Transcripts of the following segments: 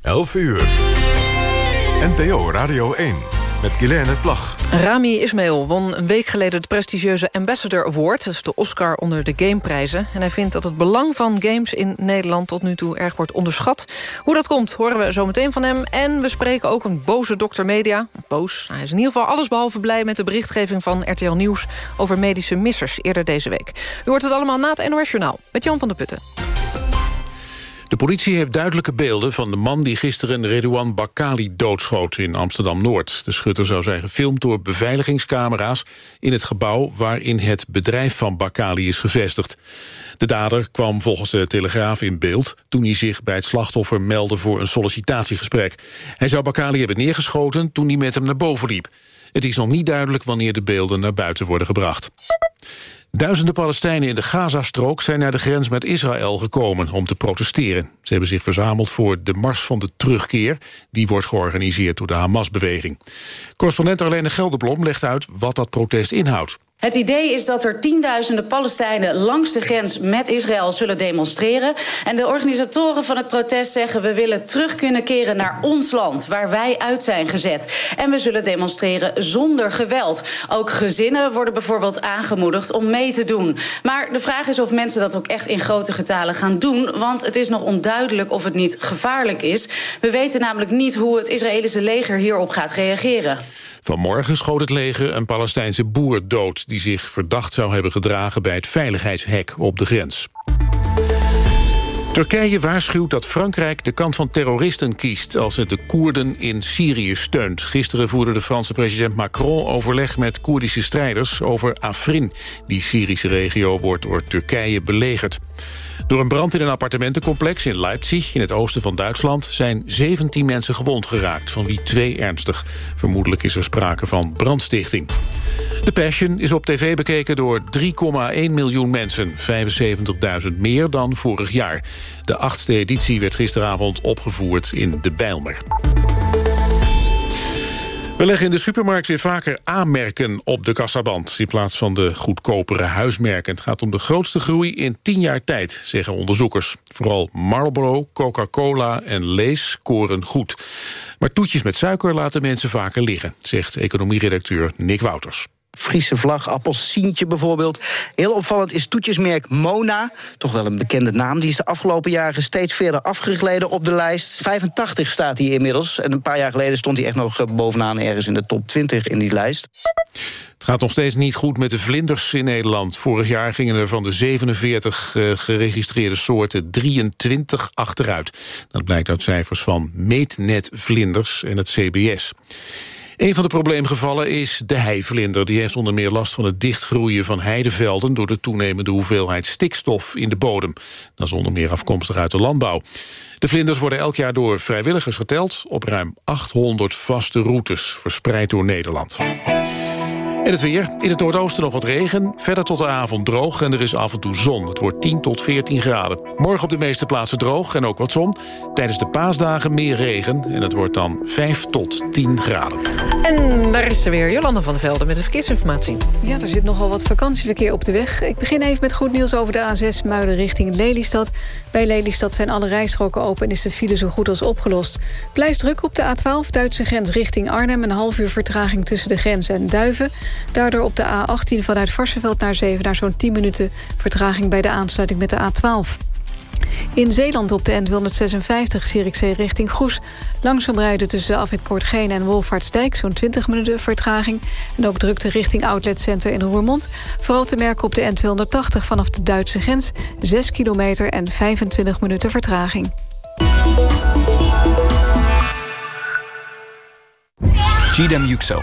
11 uur. NPO Radio 1 met Guilaine Plag. Rami Ismail won een week geleden de prestigieuze Ambassador Award. Is de Oscar onder de gameprijzen. En hij vindt dat het belang van games in Nederland tot nu toe erg wordt onderschat. Hoe dat komt, horen we zo meteen van hem. En we spreken ook een boze dokter media. Boos, hij is in ieder geval allesbehalve blij met de berichtgeving van RTL Nieuws... over medische missers eerder deze week. U hoort het allemaal na het NOS Journaal met Jan van der Putten. De politie heeft duidelijke beelden van de man die gisteren Redouan Bakali doodschoot in Amsterdam-Noord. De schutter zou zijn gefilmd door beveiligingscamera's in het gebouw waarin het bedrijf van Bakali is gevestigd. De dader kwam volgens de Telegraaf in beeld toen hij zich bij het slachtoffer meldde voor een sollicitatiegesprek. Hij zou Bakali hebben neergeschoten toen hij met hem naar boven liep. Het is nog niet duidelijk wanneer de beelden naar buiten worden gebracht. Duizenden Palestijnen in de Gazastrook zijn naar de grens met Israël gekomen om te protesteren. Ze hebben zich verzameld voor de Mars van de Terugkeer. Die wordt georganiseerd door de Hamas-beweging. Correspondent Arlene Gelderblom legt uit wat dat protest inhoudt. Het idee is dat er tienduizenden Palestijnen langs de grens met Israël zullen demonstreren. En de organisatoren van het protest zeggen we willen terug kunnen keren naar ons land, waar wij uit zijn gezet. En we zullen demonstreren zonder geweld. Ook gezinnen worden bijvoorbeeld aangemoedigd om mee te doen. Maar de vraag is of mensen dat ook echt in grote getalen gaan doen, want het is nog onduidelijk of het niet gevaarlijk is. We weten namelijk niet hoe het Israëlische leger hierop gaat reageren. Vanmorgen schoot het leger een Palestijnse boer dood... die zich verdacht zou hebben gedragen bij het veiligheidshek op de grens. Turkije waarschuwt dat Frankrijk de kant van terroristen kiest... als het de Koerden in Syrië steunt. Gisteren voerde de Franse president Macron overleg met Koerdische strijders... over Afrin. Die Syrische regio wordt door Turkije belegerd. Door een brand in een appartementencomplex in Leipzig, in het oosten van Duitsland, zijn 17 mensen gewond geraakt, van wie twee ernstig. Vermoedelijk is er sprake van brandstichting. The Passion is op tv bekeken door 3,1 miljoen mensen, 75.000 meer dan vorig jaar. De achtste editie werd gisteravond opgevoerd in de Bijlmer. We leggen in de supermarkt weer vaker A-merken op de kassaband... in plaats van de goedkopere huismerken. Het gaat om de grootste groei in tien jaar tijd, zeggen onderzoekers. Vooral Marlboro, Coca-Cola en Lees scoren goed. Maar toetjes met suiker laten mensen vaker liggen... zegt economieredacteur Nick Wouters. Friese vlag, appelsientje bijvoorbeeld. Heel opvallend is toetjesmerk Mona, toch wel een bekende naam... die is de afgelopen jaren steeds verder afgegleden op de lijst. 85 staat hij inmiddels. En een paar jaar geleden stond hij echt nog bovenaan... ergens in de top 20 in die lijst. Het gaat nog steeds niet goed met de vlinders in Nederland. Vorig jaar gingen er van de 47 uh, geregistreerde soorten 23 achteruit. Dat blijkt uit cijfers van Meetnet Vlinders en het CBS. Een van de probleemgevallen is de heivlinder. Die heeft onder meer last van het dichtgroeien van heidevelden... door de toenemende hoeveelheid stikstof in de bodem. Dat is onder meer afkomstig uit de landbouw. De vlinders worden elk jaar door vrijwilligers geteld... op ruim 800 vaste routes, verspreid door Nederland. En het weer. In het noordoosten nog wat regen. Verder tot de avond droog en er is af en toe zon. Het wordt 10 tot 14 graden. Morgen op de meeste plaatsen droog en ook wat zon. Tijdens de paasdagen meer regen. En het wordt dan 5 tot 10 graden. En daar is er weer Jolanda van der Velden met de verkeersinformatie. Ja, er zit nogal wat vakantieverkeer op de weg. Ik begin even met goed nieuws over de A6 Muiden richting Lelystad. Bij Lelystad zijn alle rijstroken open en is de file zo goed als opgelost. Blijft druk op de A12 Duitse grens richting Arnhem. Een half uur vertraging tussen de grens en Duiven. Daardoor op de A18 vanuit Varsenveld naar Zeven... naar zo'n 10 minuten vertraging bij de aansluiting met de A12. In Zeeland op de N256 Zierikzee richting Goes. Langzaam rijden tussen de afrit en Wolvaartsdijk... zo'n 20 minuten vertraging. En ook drukte richting Outlet Center in Roermond. Vooral te merken op de N280 vanaf de Duitse grens. 6 kilometer en 25 minuten vertraging. Gidem Yüksel,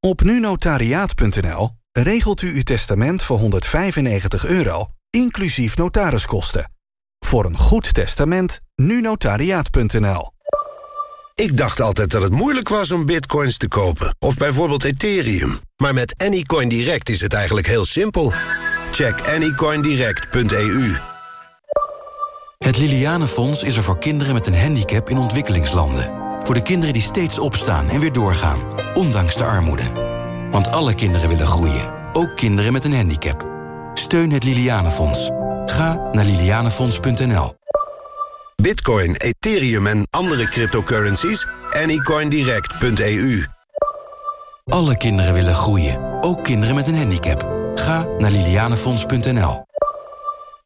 Op nunotariaat.nl regelt u uw testament voor 195 euro, inclusief notariskosten. Voor een goed testament, nunotariaat.nl. Ik dacht altijd dat het moeilijk was om bitcoins te kopen. Of bijvoorbeeld Ethereum. Maar met Anycoin Direct is het eigenlijk heel simpel. Check anycoindirect.eu Het Lilianenfonds is er voor kinderen met een handicap in ontwikkelingslanden. Voor de kinderen die steeds opstaan en weer doorgaan, ondanks de armoede. Want alle kinderen willen groeien, ook kinderen met een handicap. Steun het Lilianenfonds. Ga naar lilianenfonds.nl. Bitcoin, Ethereum en andere cryptocurrencies? Anycoindirect.eu Alle kinderen willen groeien, ook kinderen met een handicap. Ga naar lilianenfonds.nl.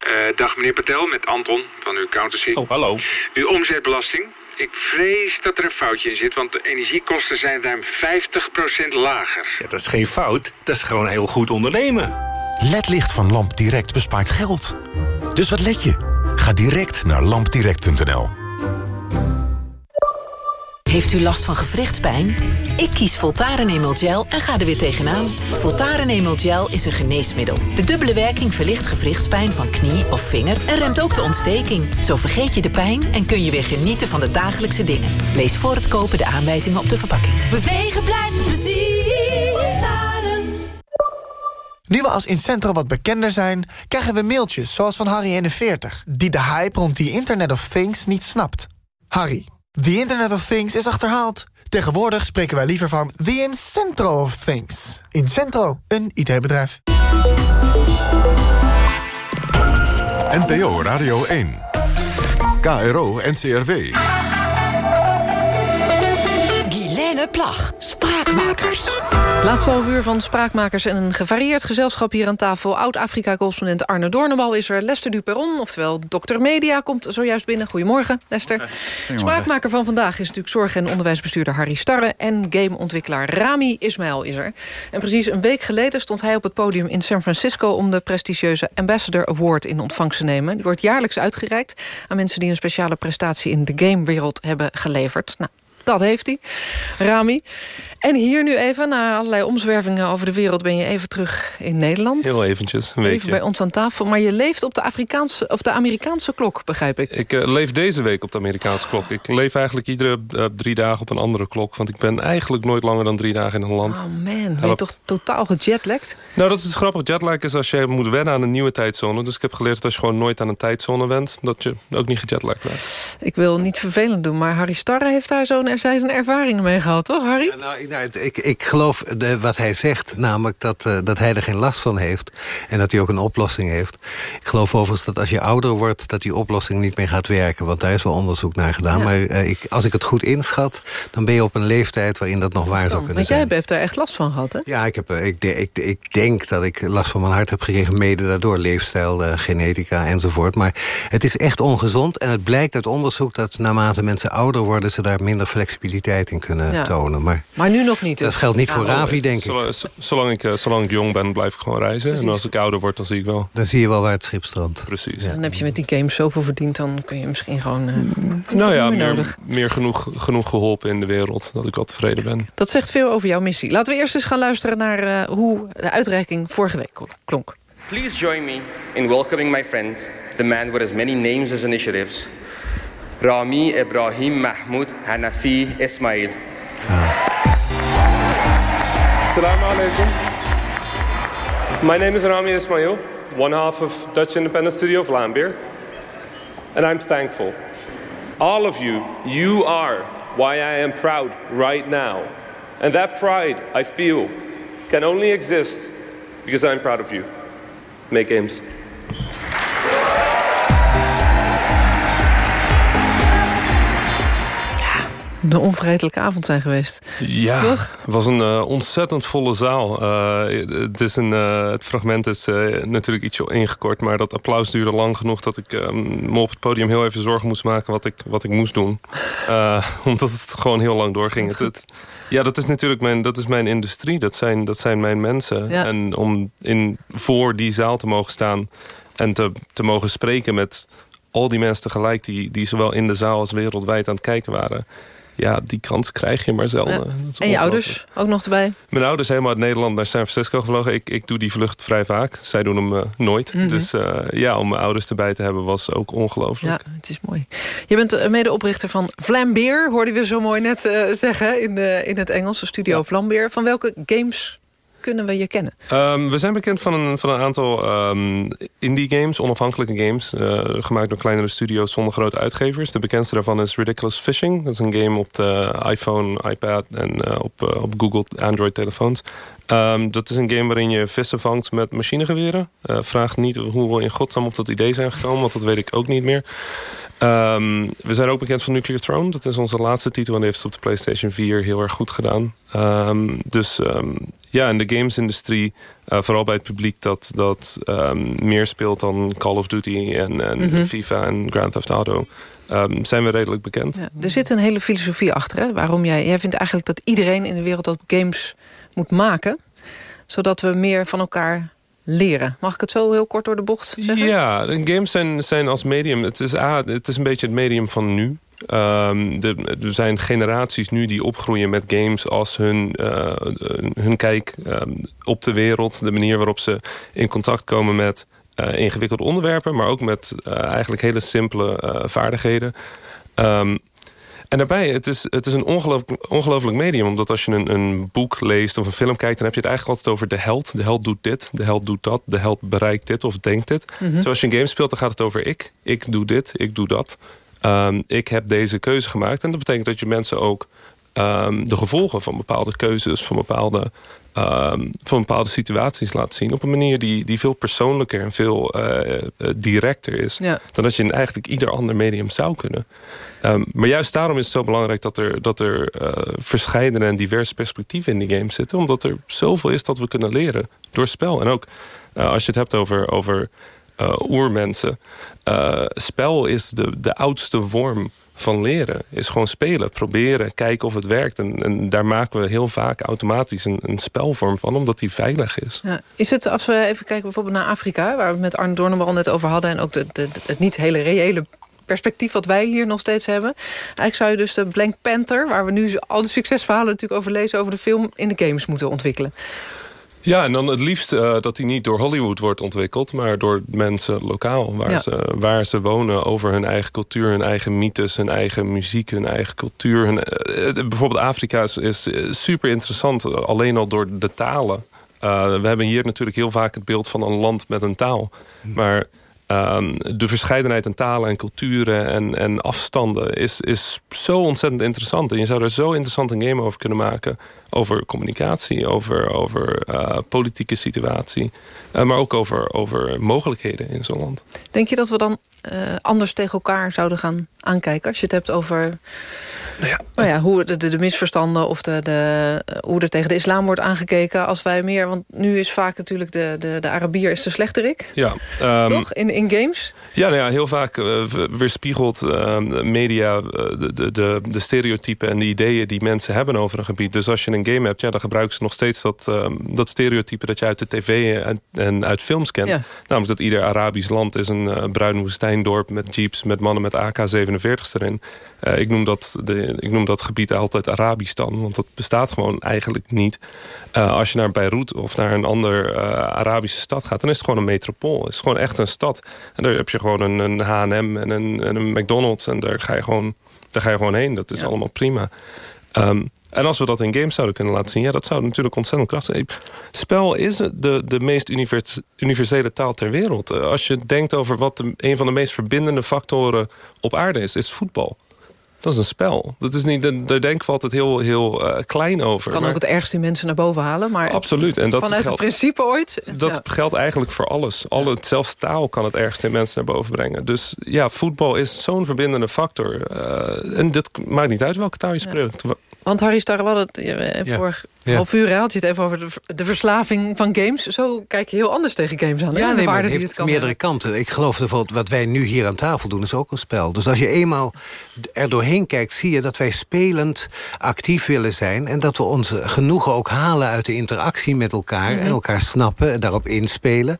Uh, dag meneer Patel, met Anton van uw accountancy. Oh, hallo. Uw omzetbelasting. Ik vrees dat er een foutje in zit, want de energiekosten zijn ruim 50% lager. Ja, dat is geen fout, dat is gewoon heel goed ondernemen. LED-licht van LampDirect bespaart geld. Dus wat let je? Ga direct naar lampdirect.nl. Heeft u last van gewrichtspijn? Ik kies Voltaren Emel Gel en ga er weer tegenaan. Voltaren Emel Gel is een geneesmiddel. De dubbele werking verlicht gewrichtspijn van knie of vinger... en remt ook de ontsteking. Zo vergeet je de pijn en kun je weer genieten van de dagelijkse dingen. Lees voor het kopen de aanwijzingen op de verpakking. Bewegen blijft plezier. Voltaren. Nu we als Incentro wat bekender zijn... krijgen we mailtjes zoals van Harry41... die de hype rond die Internet of Things niet snapt. Harry, the Internet of Things is achterhaald. Tegenwoordig spreken wij liever van the Incentro of Things. Incentro, een IT-bedrijf. NPO Radio 1. KRO NCRW. Plag, Spraakmakers. Het laatste half uur van Spraakmakers en een gevarieerd gezelschap hier aan tafel. Oud-Afrika-correspondent Arne Doornbal is er. Lester Duperon, oftewel Dr. Media, komt zojuist binnen. Goedemorgen, Lester. Spraakmaker van vandaag is natuurlijk zorg- en onderwijsbestuurder Harry Starre... en gameontwikkelaar Rami Ismail is er. En precies een week geleden stond hij op het podium in San Francisco... om de prestigieuze Ambassador Award in ontvangst te nemen. Die wordt jaarlijks uitgereikt aan mensen die een speciale prestatie... in de gamewereld hebben geleverd. Nou, dat heeft hij, Rami. En hier nu even, na allerlei omzwervingen over de wereld... ben je even terug in Nederland. Heel eventjes, een weekje. Even bij ons aan tafel. Maar je leeft op de, Afrikaanse, of de Amerikaanse klok, begrijp ik. Ik uh, leef deze week op de Amerikaanse klok. Ik leef eigenlijk iedere uh, drie dagen op een andere klok. Want ik ben eigenlijk nooit langer dan drie dagen in een land. Oh man, ben je toch totaal gejetlagd? Nou, dat is het grappige. Jetlag is als je moet wennen aan een nieuwe tijdzone. Dus ik heb geleerd dat als je gewoon nooit aan een tijdzone bent... dat je ook niet gejetlagd bent. Ik wil niet vervelend doen, maar Harry Starre heeft daar zo'n zijn ervaring mee gehad, toch Harry? Ja, nou, nou, ik, ik geloof de, wat hij zegt, namelijk dat, uh, dat hij er geen last van heeft... en dat hij ook een oplossing heeft. Ik geloof overigens dat als je ouder wordt... dat die oplossing niet meer gaat werken, want daar is wel onderzoek naar gedaan. Ja. Maar uh, ik, als ik het goed inschat, dan ben je op een leeftijd... waarin dat nog waar zou kunnen zijn. Want jij hebt daar echt last van gehad, hè? Ja, ik, heb, ik, de, ik, ik denk dat ik last van mijn hart heb gekregen... mede daardoor, leefstijl, uh, genetica enzovoort. Maar het is echt ongezond en het blijkt uit onderzoek... dat naarmate mensen ouder worden... ze daar minder flexibiliteit in kunnen ja. tonen. Maar, maar nu nog niet. Dat geldt niet voor Ravi, denk ik. Zolang, ik. zolang ik jong ben, blijf ik gewoon reizen. Precies. En als ik ouder word, dan zie ik wel. Dan zie je wel waar het schip strandt. Precies. Ja. Dan heb je met die games zoveel verdiend, dan kun je misschien gewoon... Uh, nou ja, meer, meer genoeg, genoeg geholpen in de wereld, dat ik wel tevreden ben. Dat zegt veel over jouw missie. Laten we eerst eens gaan luisteren naar uh, hoe de uitreiking vorige week klonk. Please join me in welcoming my friend, the man with as many names as initiatives... Rami Ibrahim Mahmoud Hanafi Ismail. Assalamu alaikum. My name is Rami Ismail, one half of Dutch Independent Studio of Lambeer. And I'm thankful. All of you, you are why I am proud right now. And that pride, I feel, can only exist because I'm proud of you. Make games. Een onvergetelijke avond zijn geweest. Ja, Toch? het was een uh, ontzettend volle zaal. Uh, het, is een, uh, het fragment is natuurlijk ietsje ingekort... maar dat applaus duurde lang genoeg... dat ik me op het podium heel even zorgen moest maken... wat ik, wat ik moest doen. omdat het gewoon heel lang doorging. Het, het, ja, dat is natuurlijk mijn, dat is mijn industrie. Dat zijn, dat zijn mijn mensen. Ja. En om in, voor die zaal te mogen staan... en te, te mogen spreken met al die mensen tegelijk... die, die zowel in de zaal als wereldwijd aan het kijken waren ja, die kans krijg je maar zelden. Ja. En je ouders ook nog erbij? Mijn ouders helemaal uit Nederland naar San Francisco gevlogen. Ik, ik doe die vlucht vrij vaak. Zij doen hem eh, nooit. Mhm. Dus eh, ja, om mijn ouders erbij te hebben was ook ongelooflijk. Ja, het is mooi. Je bent eh, medeoprichter van Vlambeer, hoorden we zo mooi net zeggen in, de, in het Engels, de studio Vlambeer. Van welke games kunnen we je kennen? Ehm, we zijn bekend van een, van een aantal ehm, indie games, onafhankelijke games. eh, gemaakt door kleinere studio's zonder grote uitgevers. De bekendste daarvan is Ridiculous Fishing. Dat is een game op de iPhone, iPad en eh, op, eh, op Google Android telefoons. Ehm, dat is een game waarin je vissen vangt met machinegeweren. Vraag niet hoe we in godsnaam op dat idee zijn gekomen, want dat weet ik ook niet meer. We zijn ook bekend van Nuclear Throne. Dat is onze laatste titel en heeft op de PlayStation 4 heel erg goed gedaan. Dus ehm, ja, in de gamesindustrie, eh vooral bij het publiek dat, dat ehm, meer speelt dan Call of Duty en, en Mhm. FIFA en Grand Theft Auto, ehm, zijn we redelijk bekend. Ja, er zit een hele filosofie achter. Hè? Waarom jij, jij vindt eigenlijk dat iedereen in de wereld ook games moet maken. Zodat we meer van elkaar leren. Mag ik het zo heel kort door de bocht zeggen? Ja, games zijn, zijn als medium. Het is, A, het is een beetje het medium van nu. Ehm, de, er zijn generaties nu die opgroeien met games als hun, eh, hun kijk ehm, op de wereld. De manier waarop ze in contact komen met eh, ingewikkelde onderwerpen. Maar ook met eh, eigenlijk hele simpele vaardigheden. Ehm, en daarbij, het is, het is een ongelooflijk, ongelooflijk medium. Omdat als je een, een boek leest of een film kijkt... dan heb je het eigenlijk altijd over de held. De held doet dit, de held doet dat. De held bereikt dit of denkt dit. Mhm. Terwijl als je een game speelt, dan gaat het over ik. Ik doe dit, ik doe dat. Ehm, ik heb deze keuze gemaakt. En dat betekent dat je mensen ook ehm, de gevolgen van bepaalde keuzes... van bepaalde, ehm, van bepaalde situaties laat zien. Op een manier die, die veel persoonlijker en veel eh, eh, directer is... Ja. dan dat je in eigenlijk ieder ander medium zou kunnen. Maar juist daarom is het zo belangrijk dat er, dat er eh, verscheidene en diverse perspectieven in die games zitten. Omdat er zoveel is dat we kunnen leren door spel. En ook als je het hebt over, over eh, oermensen. eh, spel is de, de oudste vorm van leren. Is gewoon spelen, proberen, kijken of het werkt. En, en daar maken we heel vaak automatisch een, een spelvorm van. Omdat die veilig is. Ja. Is het, als we even kijken bijvoorbeeld naar Afrika... waar we met Arne Doornbal net over hadden... en ook de, de, het niet hele reële perspectief wat wij hier nog steeds hebben. Eigenlijk zou je dus de Blank Panther... waar we nu al de succesverhalen natuurlijk over lezen... over de film in de games moeten ontwikkelen. Ja, en dan het liefst eh, dat die niet door Hollywood wordt ontwikkeld... maar door mensen lokaal, waar, Ja. ze, waar ze wonen... over hun eigen cultuur, hun eigen mythes, hun eigen muziek... hun eigen cultuur. Hun, eh, eh, bijvoorbeeld Afrika is, is super interessant, alleen al door de talen. We hebben hier natuurlijk heel vaak het beeld van een land met een taal. Maar ehm, de verscheidenheid aan talen en culturen en, en afstanden... Is, is zo ontzettend interessant. En je zou er zo interessant een game over kunnen maken... over communicatie, over, over eh, politieke situatie... eh, maar ook over, over mogelijkheden in zo'n land. Denk je dat we dan eh, anders tegen elkaar zouden gaan aankijken? Als je het hebt over nou ja, hoe de, de, de misverstanden... of de, de, hoe er tegen de islam wordt aangekeken... als wij meer... want nu is vaak natuurlijk de, de, de Arabier is de slechterik. Ja, ehm, Toch? In, in games? Ja, nou ja, heel vaak weerspiegelt eh, media de, de, de, de stereotypen en de ideeën die mensen hebben over een gebied. Dus als je een game hebt, ja, dan gebruiken ze nog steeds dat, eh, dat stereotype dat je uit de tv en, en uit films kent. Ja. Namelijk dat ieder Arabisch land is een eh, bruin woestijndorp met jeeps met mannen met AK-47's erin. Eh, ik, noem dat de, ik noem dat gebied altijd Arabistan, want dat bestaat gewoon eigenlijk niet. Eh, als je naar Beirut of naar een ander eh, Arabische stad gaat, dan is het gewoon een metropool. Het is gewoon echt een stad. En daar heb je gewoon een, een H&M en een, en een McDonald's en daar ga je gewoon, daar ga je gewoon heen. Dat is allemaal prima. Ehm, en als we dat in games zouden kunnen laten zien... ja, dat zou natuurlijk ontzettend krachtig zijn. Spel is de, de meest univers- universele taal ter wereld. Eh, Als je denkt over wat de, een van de meest verbindende factoren op aarde is... is voetbal. Dat is een spel. Dat is niet, daar denken we altijd heel, heel eh, klein over. kan Maar- ook het ergste in mensen naar boven halen. Maar Absoluut. En dat vanuit geldt- het principe ooit... dat ja. geldt eigenlijk voor alles. Alle, zelfs taal kan het ergste in mensen naar boven brengen. Dus ja, voetbal is zo'n verbindende factor. Eh, en dit maakt niet uit welke taal je spreekt. Want Harry Starre, we hadden het eh, Ja. vorig Ja. Half uur had je het even over de, de, verslaving van games. Zo kijk je heel anders tegen games aan. Ja, nee, maar het heeft meerdere hebben. kanten. Ik geloof bijvoorbeeld, wat wij nu hier aan tafel doen, is ook een spel. Dus als je eenmaal er doorheen kijkt, zie je dat wij spelend actief willen zijn... en dat we ons genoegen ook halen uit de interactie met elkaar... en elkaar snappen, daarop inspelen.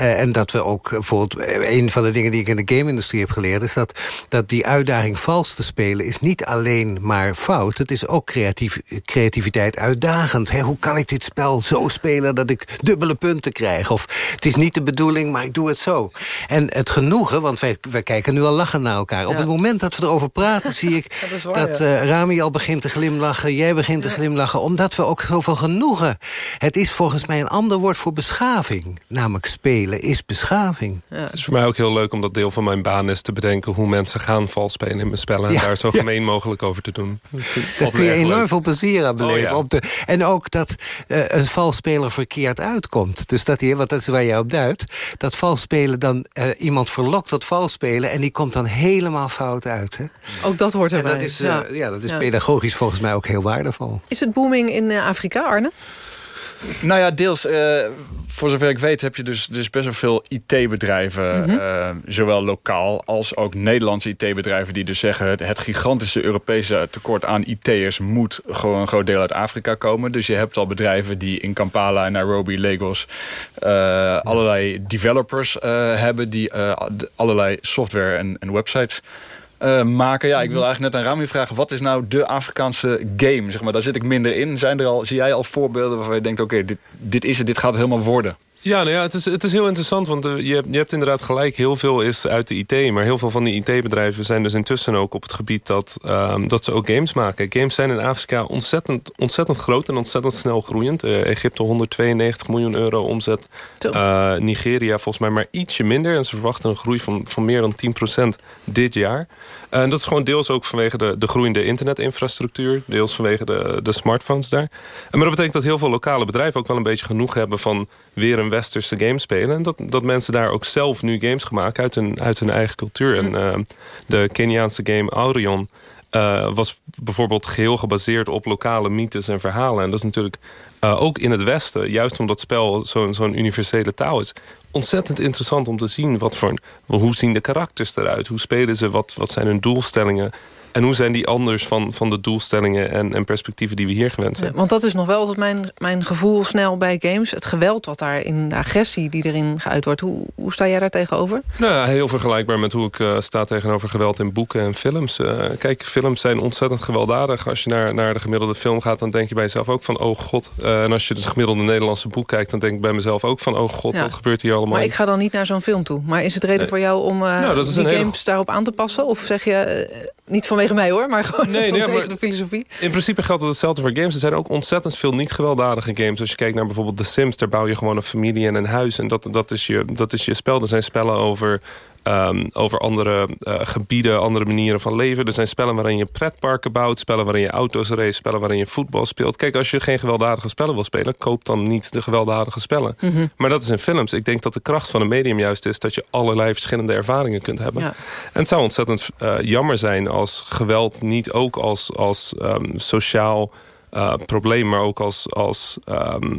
Uh, en dat we ook, bijvoorbeeld, een van de dingen die ik in de game-industrie heb geleerd... is dat, dat die uitdaging vals te spelen is niet alleen maar fout. Het is ook creatief, creativiteit uitdagend. Hè? Hoe kan ik dit spel zo spelen dat ik dubbele punten krijg? Of het is niet de bedoeling, maar ik doe het zo. En het genoegen, want wij, wij kijken nu al lachen naar elkaar. Op het moment dat we erover praten, zie ik dat, waar, dat uh, Rami al begint te glimlachen. Jij begint te glimlachen, omdat we ook zoveel genoegen... Het is volgens mij een ander woord voor beschaving. Namelijk spelen is beschaving. Het is voor mij ook heel leuk om dat deel van mijn baan is te bedenken... hoe mensen gaan vals spelen in mijn spellen... en daar zo gemeen mogelijk over te doen. Daar kun je enorm veel plezier aan beleven. Oh, op de, en ook dat uh, een valsspeler verkeerd uitkomt. Dus dat hier, want dat is waar je op duidt... dat valspelen dan uh, iemand verlokt tot valspelen... en die komt dan helemaal fout uit. Hè? Ook dat hoort erbij. En dat is, ja. ja. dat is pedagogisch volgens mij ook heel waardevol. Is het booming in Afrika, Arne? Nou ja, deels. Uh, voor zover ik weet heb je dus, dus best wel veel IT-bedrijven... Mm -hmm. uh, zowel lokaal als ook Nederlandse IT-bedrijven... die dus zeggen het, het gigantische Europese tekort aan IT'ers... moet gewoon een groot deel uit Afrika komen. Dus je hebt al bedrijven die in Kampala, Nairobi, Lagos... Uh, allerlei developers hebben... die allerlei software en, en websites uh, maken. Ja, ik wil eigenlijk net aan Rami vragen... wat is nou de Afrikaanse game? Zeg maar, daar zit ik minder in. Zijn er al, zie jij al voorbeelden waarvan je denkt... oké, dit, dit is het, dit gaat het helemaal worden? Ja, nou ja het, is, het is heel interessant, want uh, je, hebt, je hebt inderdaad gelijk... heel veel is uit de IT, maar heel veel van die IT-bedrijven... zijn dus intussen ook op het gebied dat, um, dat ze ook games maken. Games zijn in Afrika ontzettend, ontzettend groot en ontzettend snel groeiend. Uh, Egypte 192 miljoen euro omzet. Uh, Nigeria volgens mij maar ietsje minder. En ze verwachten een groei van, van meer dan 10% dit jaar. En dat is gewoon deels ook vanwege de, de groeiende internetinfrastructuur. Deels vanwege de, de smartphones daar. En maar dat betekent dat heel veel lokale bedrijven ook wel een beetje genoeg hebben van weer een westerse game spelen. En dat, dat mensen daar ook zelf nu games gaan maken uit hun, uit hun eigen cultuur. En uh, de Keniaanse game Aurion uh, was bijvoorbeeld geheel gebaseerd op lokale mythes en verhalen. En dat is natuurlijk uh, ook in het Westen, juist omdat spel zo'n zo'n universele taal is... ontzettend interessant om te zien wat voor, hoe zien de karakters eruit? Hoe spelen ze? Wat, wat zijn hun doelstellingen? En hoe zijn die anders van, van de doelstellingen en, en perspectieven die we hier gewend zijn? Ja, want dat is nog wel altijd mijn, mijn gevoel snel bij games. Het geweld wat daar in de agressie die erin geuit wordt. Hoe, hoe sta jij daar tegenover? Nou ja, heel vergelijkbaar met hoe ik uh, sta tegenover geweld in boeken en films. Uh, kijk, films zijn ontzettend gewelddadig. Als je naar, naar de gemiddelde film gaat, dan denk je bij jezelf ook van... oh god. Uh, en als je het gemiddelde Nederlandse boek kijkt... dan denk ik bij mezelf ook van... oh god, ja. wat gebeurt hier allemaal? Maar ik ga dan niet naar zo'n film toe. Maar is het reden nee. voor jou om nou, die games hele... daarop aan te passen? Of zeg je, niet vanwege mij hoor, maar gewoon nee, vanwege nee, de filosofie. In principe geldt het hetzelfde voor games. Er zijn ook ontzettend veel niet gewelddadige games. Als je kijkt naar bijvoorbeeld The Sims, daar bouw je gewoon een familie en een huis. En dat, dat, is, je, dat is je spel. Er zijn spellen over Um, over andere uh, gebieden, andere manieren van leven. Er zijn spellen waarin je pretparken bouwt, spellen waarin je auto's race, spellen waarin je voetbal speelt. Kijk, als je geen gewelddadige spellen wil spelen, koop dan niet de gewelddadige spellen. Mm -hmm. Maar dat is in films. Ik denk dat de kracht van een medium juist is dat je allerlei verschillende ervaringen kunt hebben. Ja. En het zou ontzettend uh, jammer zijn als geweld niet ook als, als um, sociaal uh, probleem, maar ook als, als um,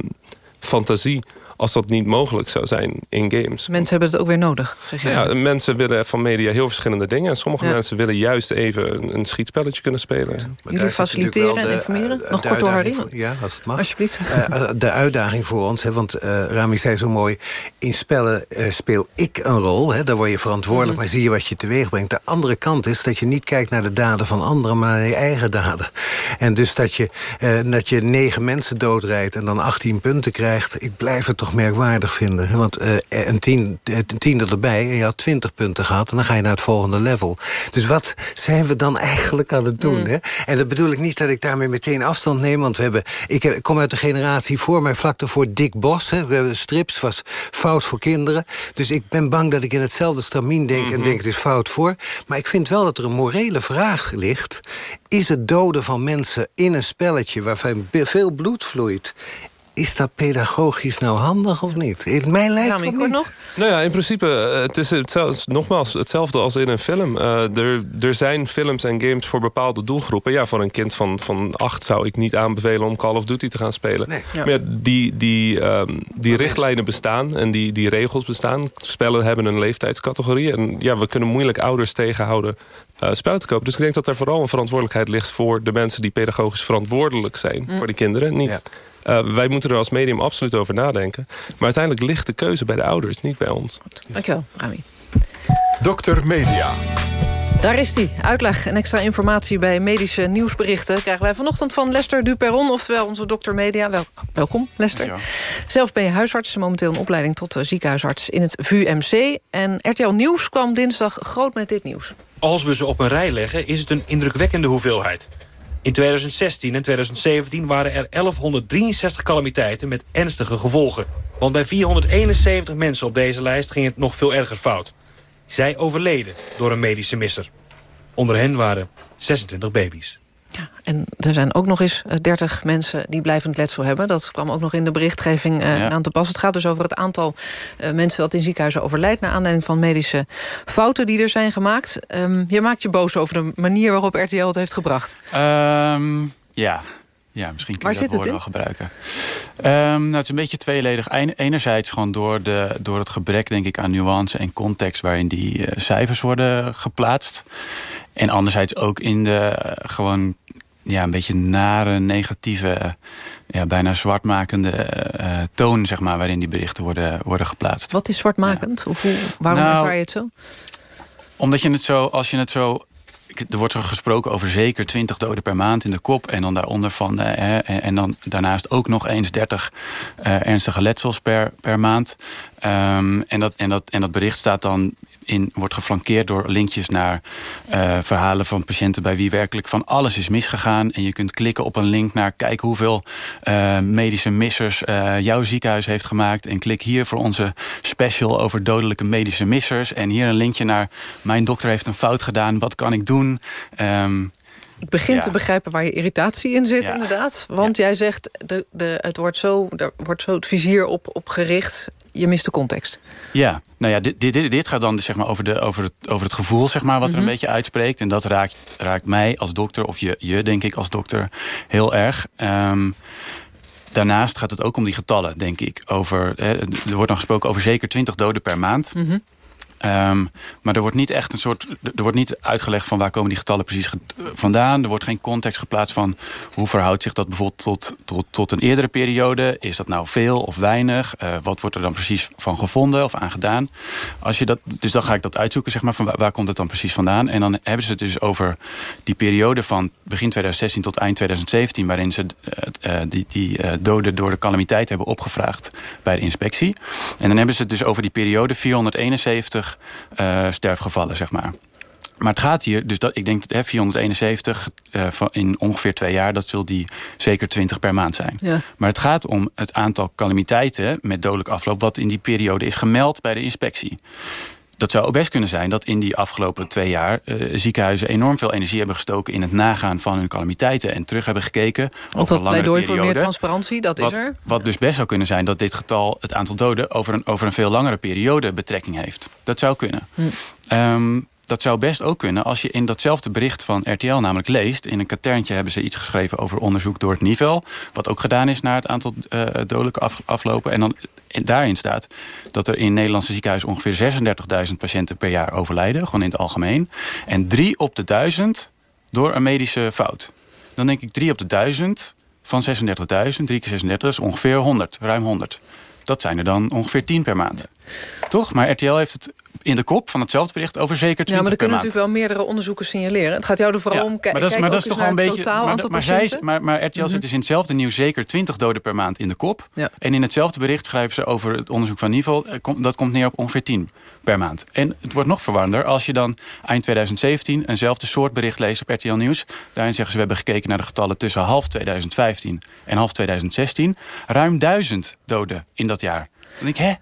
fantasie als dat niet mogelijk zou zijn in games. Mensen hebben het ook weer nodig, zeg je? Ja, mensen willen van media heel verschillende dingen. En sommige ja. mensen willen juist even een, een schietspelletje kunnen spelen. Maar Jullie faciliteren en informeren? Uh, Nog kort door, Harry? Ja, als het mag. Alsjeblieft. Uh, de uitdaging voor ons, hè, want uh, Rami zei zo mooi... in spellen speel ik een rol, hè, daar word je verantwoordelijk... Mm -hmm. maar zie je wat je teweeg brengt. De andere kant is dat je niet kijkt naar de daden van anderen... maar naar je eigen daden. En dus dat je, dat je negen mensen doodrijdt en dan 18 punten krijgt... ik blijf het toch merkwaardig vinden. Want uh, een, tien, een tiende erbij en je had twintig punten gehad... en dan ga je naar het volgende level. Dus wat zijn we dan eigenlijk aan het doen? Mm. Hè? En dat bedoel ik niet dat ik daarmee meteen afstand neem... want we hebben, ik, heb, ik kom uit de generatie voor mij vlak voor Dick Bos. Hè. We hebben strips, was fout voor kinderen. Dus ik ben bang dat ik in hetzelfde stramien denk... Mm -hmm. en denk het is fout voor. Maar ik vind wel dat er een morele vraag ligt. Is het doden van mensen in een spelletje... waarvan veel bloed vloeit is dat pedagogisch nou handig of niet? Het- Mij lijkt Rami, het kort niet. nog? Nou ja, in principe, eh, het is hetzelfde, nogmaals hetzelfde als in een film. Eh, er, er zijn films en games voor bepaalde doelgroepen. Ja, voor een kind van, van acht zou ik niet aanbevelen om Call of Duty te gaan spelen. Nee. Maar ja, die, die, ehm, die richtlijnen bestaan en die, die regels bestaan. Spellen hebben een leeftijdscategorie. En ja, we kunnen moeilijk ouders tegenhouden spellen te kopen. Dus ik denk dat er vooral een verantwoordelijkheid ligt... voor de mensen die pedagogisch verantwoordelijk zijn Mm. voor die kinderen. Niet, eh, wij moeten er als medium absoluut over nadenken. Maar uiteindelijk ligt de keuze bij de ouders, niet bij ons. Dankjewel, Rami. Dokter Media. Daar is die. Uitleg en extra informatie bij medische nieuwsberichten... krijgen wij vanochtend van Lester Duperron, oftewel onze dokter Media. Wel, welkom, Lester. Zelf ben je huisarts, momenteel een opleiding tot eh, ziekenhuisarts in het VUMC. En RTL Nieuws kwam dinsdag groot met dit nieuws. Als we ze op een rij leggen, is het een indrukwekkende hoeveelheid. In 2016 en 2017 waren er 1163 calamiteiten met ernstige gevolgen. Want bij 471 mensen op deze lijst ging het nog veel erger fout. Zij overleden door een medische misser. Onder hen waren 26 baby's. En er zijn ook nog eens eh, 30 mensen die blijvend letsel hebben. Dat kwam ook nog in de berichtgeving eh, Ja. aan te pas. Het gaat dus over het aantal eh, mensen dat in ziekenhuizen overlijdt... naar aanleiding van medische fouten die er zijn gemaakt. Ehm, je maakt je boos over de manier waarop RTL het heeft gebracht. Ehm, ja. ja, misschien kun je dat woord wel gebruiken. Ehm, nou, het is een beetje tweeledig. Enerzijds gewoon door, de, door het gebrek denk ik, aan nuance en context... waarin die eh, cijfers worden geplaatst. En anderzijds ook in de eh, gewoon ja, een beetje nare, negatieve... ja, bijna zwartmakende eh, eh, toon zeg maar, waarin die berichten worden, worden geplaatst. Wat is zwartmakend? Of hoe, waarom Nou, ervaar je het zo? Omdat je het zo, als je het zo. Er wordt er gesproken over zeker 20 doden per maand in de kop. En dan daaronder van. eh, hè, en, en dan daarnaast ook nog eens 30 eh, ernstige letsels per, per maand. Ehm, en, dat, en, dat, en dat bericht staat dan. In, wordt geflankeerd door linkjes naar eh, verhalen van patiënten bij wie werkelijk van alles is misgegaan. En je kunt klikken op een link naar kijk hoeveel eh, medische missers eh, jouw ziekenhuis heeft gemaakt. En klik hier voor onze special over dodelijke medische missers. En hier een linkje naar mijn dokter heeft een fout gedaan. Wat kan ik doen? Ehm, Ik begin ja. te begrijpen waar je irritatie in zit, Ja. inderdaad. Want jij zegt, de, de, het wordt zo, er wordt zo het vizier op, op gericht. Je mist de context. Ja, nou ja, dit, dit, dit- gaat dan dus zeg maar over, de, over, het, over het gevoel zeg maar, wat er Mhm. een beetje uitspreekt. En dat raakt, raakt mij als dokter, of je, je denk ik als dokter, heel erg. Ehm, daarnaast gaat het ook om die getallen, denk ik. Over, hè, er wordt dan gesproken over zeker 20 doden per maand. Mhm. Ehm, maar er wordt niet echt een soort. Er wordt niet uitgelegd van waar komen die getallen precies vandaan. Er wordt geen context geplaatst van hoe verhoudt zich dat bijvoorbeeld tot, tot, een eerdere periode. Is dat nou veel of weinig? Eh, wat wordt er dan precies van gevonden of aan gedaan? Als je dat, dus dan ga ik dat uitzoeken, zeg maar, van waar, komt het dan precies vandaan? En dan hebben ze het dus over die periode van begin 2016 tot eind 2017, waarin ze eh, eh, die, die doden door de calamiteit hebben opgevraagd bij de inspectie. En dan hebben ze het dus over die periode 471 eh, sterfgevallen, zeg maar. Maar het gaat hier, dus dat, ik denk hè, 471 eh, van in ongeveer twee jaar, dat zul die zeker 20 per maand zijn. Ja. Maar het gaat om het aantal calamiteiten met dodelijk afloop, wat in die periode is gemeld bij de inspectie. Dat zou ook best kunnen zijn dat in die afgelopen twee jaar eh, ziekenhuizen enorm veel energie hebben gestoken in het nagaan van hun calamiteiten en terug hebben gekeken. Want over dat een langere pleidooi voor meer periode. transparantie, dat is Wat, er. wat dus best zou kunnen zijn dat dit getal, het aantal doden, over een, over een veel langere periode betrekking heeft. Dat zou kunnen. Hm. Ehm, dat zou best ook kunnen als je in datzelfde bericht van RTL namelijk leest. In een katerntje hebben ze iets geschreven over onderzoek door het niveau. Wat ook gedaan is naar het aantal eh, dodelijke af- aflopen. En dan en daarin staat dat er in Nederlandse ziekenhuizen ongeveer 36.000 patiënten per jaar overlijden. Gewoon in het algemeen. En drie op de duizend door een medische fout. Dan denk ik drie op de duizend van 36.000, drie keer 36, dat is ongeveer 100, ruim 100. Dat zijn er dan ongeveer 10 per maand. Toch? Maar RTL heeft het in de kop van hetzelfde bericht over zeker 20 Ja, maar er kunnen natuurlijk wel meerdere onderzoeken signaleren. Het gaat jou er vooral om... Maar dat is, maar dat is toch wel een beetje. Maar, zij, maar, maar RTL zit dus in hetzelfde nieuws zeker 20 doden per maand in de kop. Ja. En in hetzelfde bericht schrijven ze over het onderzoek van Nivel. eh, Dat komt neer op ongeveer 10 per maand. En het wordt nog verwarrender als je dan eind 2017 eenzelfde soort bericht leest op RTL Nieuws. Daarin zeggen ze we hebben gekeken naar de getallen tussen half 2015 en half 2016. Ruim duizend doden in dat jaar. Dan denk ik, hè?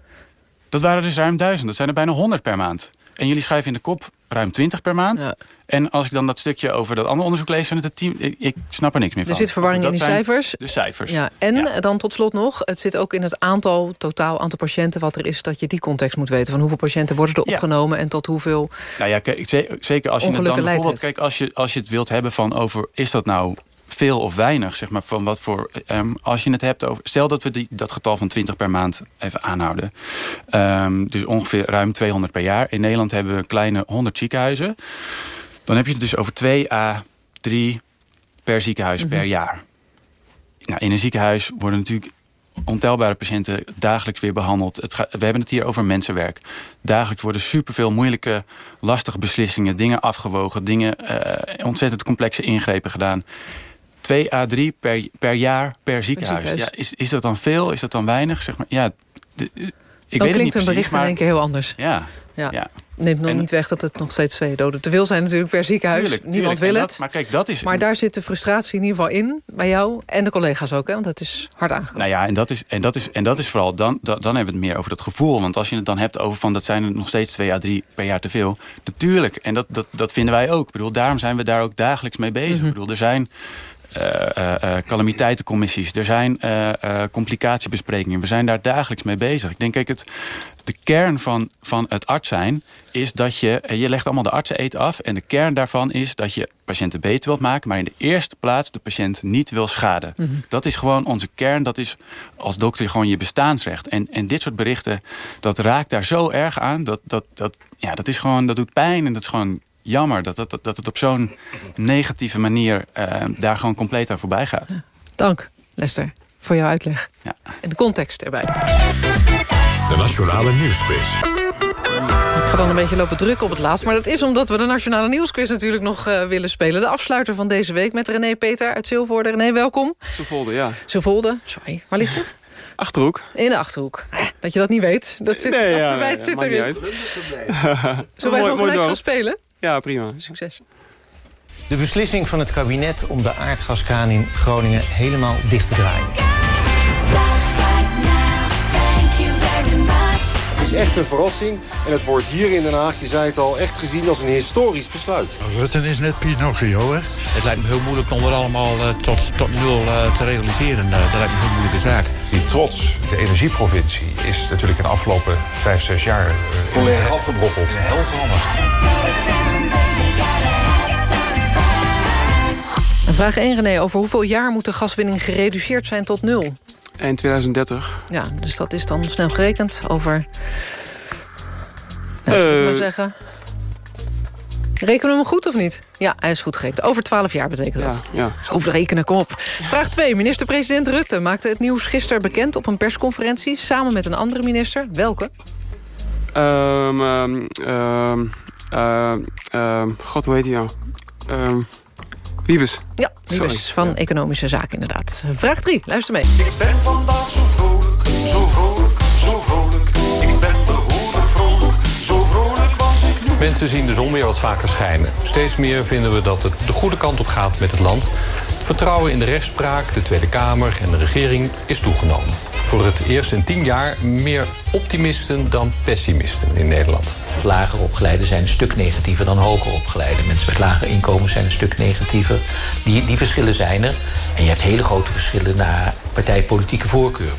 Dat waren dus ruim duizend. Dat zijn er bijna 100 per maand. En jullie schrijven in de kop ruim 20 per maand. En als ik dan dat stukje over dat andere onderzoek lees... dan het team, ik, ik snap er niks meer Er van. zit verwarring in die cijfers. De cijfers. Ja, en dan tot slot nog, het zit ook in het aantal, totaal aantal patiënten wat er is, dat je die context moet weten. Van hoeveel patiënten worden er Ja. opgenomen en tot hoeveel. Nou ja, kijk, ze- zeker als je het dan bijvoorbeeld... Kijk, als je, als je het wilt hebben van over... is dat nou veel of weinig, zeg maar, van wat voor... ehm, als je het hebt over... Stel dat we die, dat getal van 20 per maand even aanhouden. Ehm, dus ongeveer ruim 200 per jaar. In Nederland hebben we een kleine 100 ziekenhuizen. Dan heb je het dus over 2 à 3 per ziekenhuis per jaar. Nou, in een ziekenhuis worden natuurlijk ontelbare patiënten dagelijks weer behandeld. Het ga- we hebben het hier over mensenwerk. Dagelijks worden superveel moeilijke, lastige beslissingen... dingen afgewogen, dingen, eh, ontzettend complexe ingrepen gedaan. 2 à 3 per, per jaar per ziekenhuis. ziekenhuis. Ja, is, is dat dan veel? Is dat dan weinig? Zeg maar, ja, de- ik dan weet het klinkt niet een bericht in maar- één keer heel anders. Ja, Ja. ja. Neemt nog niet weg dat het nog steeds twee doden te veel zijn natuurlijk per ziekenhuis. Tuurlijk, Niemand wil het. dat- maar kijk, dat is... Maar daar zit de frustratie in ieder geval in, bij jou en de collega's ook. Hè? Want het is hard aangekomen. Nou ja, en dat is, en dat is, en dat is vooral, dan, dan, dan hebben we het meer over dat gevoel. Want als je het dan hebt over van dat zijn er nog steeds twee à drie per jaar te veel. Natuurlijk, en dat, dat, dat vinden wij ook. Ik bedoel, daarom zijn we daar ook dagelijks mee bezig. Ik bedoel, er zijn eh, eh, eh, calamiteitencommissies, er zijn eh, eh, complicatiebesprekingen. We zijn daar dagelijks mee bezig. Ik denk, kijk, het, de kern van, van het arts zijn is dat je... eh, Je legt allemaal de artsen af. En de kern daarvan is dat je patiënten beter wilt maken... maar in de eerste plaats de patiënt niet wil schaden. Mhm. Dat is gewoon onze kern. Dat is als dokter gewoon je bestaansrecht. En, en dit soort berichten, dat raakt daar zo erg aan. Dat, dat, dat, ja, dat, is gewoon, dat doet pijn en dat is gewoon jammer... dat, dat, dat, dat het op zo'n negatieve manier eh, daar gewoon compleet aan voorbij gaat. Dank, Lester, voor jouw uitleg. Ja. En de context erbij. De Nationale Nieuwsquiz. Ik ga dan een beetje lopen drukken op het laatst. Maar dat is omdat we de Nationale Nieuwsquiz natuurlijk nog eh, willen spelen. De afsluiter van deze week met René Peter uit Zilvoorde. René, welkom. Zilvolde, ja. Zilvolde, sorry. Waar ligt het? Achterhoek. In de Achterhoek. Eh, Dat je dat niet weet. Dat zit, Nee, dat ja, nee, zit maakt erin. niet Zullen wij gewoon gelijk gaan spelen? Ja, prima. Succes. De beslissing van het kabinet om de aardgaskraan in Groningen helemaal dicht te draaien. Het is echt een verrassing en het wordt hier in Den Haag, je zei het al, echt gezien als een historisch besluit. Rutte is net Pinocchio, hè? Het lijkt me heel moeilijk om er allemaal eh, tot, tot nul eh, te realiseren. Eh, dat lijkt me een heel moeilijke zaak. Die trots, de energieprovincie, is natuurlijk in de afgelopen vijf, zes jaar... Volledig afgebrokkeld. Hel veranderd. Vraag 1, René. Over hoeveel jaar moet de gaswinning gereduceerd zijn tot nul? Eind 2030. Ja, dus dat is dan snel gerekend over... Nou, maar Eh. zeggen... Rekenen we hem goed of niet? Ja, hij is goed gerekend. Over 12 jaar betekent dat. Ja, ja. Zo rekenen, kom op. Vraag 2. Minister-president Rutte maakte het nieuws gisteren bekend... op een persconferentie samen met een andere minister. Welke? Ehm, ehm, ehm, ehm, ehm, God, hoe heet hij nou? Ehm, Wiebes. Ja, Sorry. Wiebes van Economische Zaken inderdaad. Vraag 3. Luister mee. Ik ben vandaag zo vrolijk, zo vrolijk, zo vrolijk. Ik ben behoorlijk vrolijk, zo vrolijk was ik nog. Mensen zien de zon weer wat vaker schijnen. Steeds meer vinden we dat het de goede kant op gaat met het land. Het vertrouwen in de rechtspraak, de Tweede Kamer en de regering is toegenomen. Voor het eerst in tien jaar meer optimisten dan pessimisten in Nederland. Lager opgeleiden zijn een stuk negatiever dan hoger opgeleiden. Mensen met lager inkomen zijn een stuk negatiever. Die, die verschillen zijn er. En je hebt hele grote verschillen naar partijpolitieke voorkeur.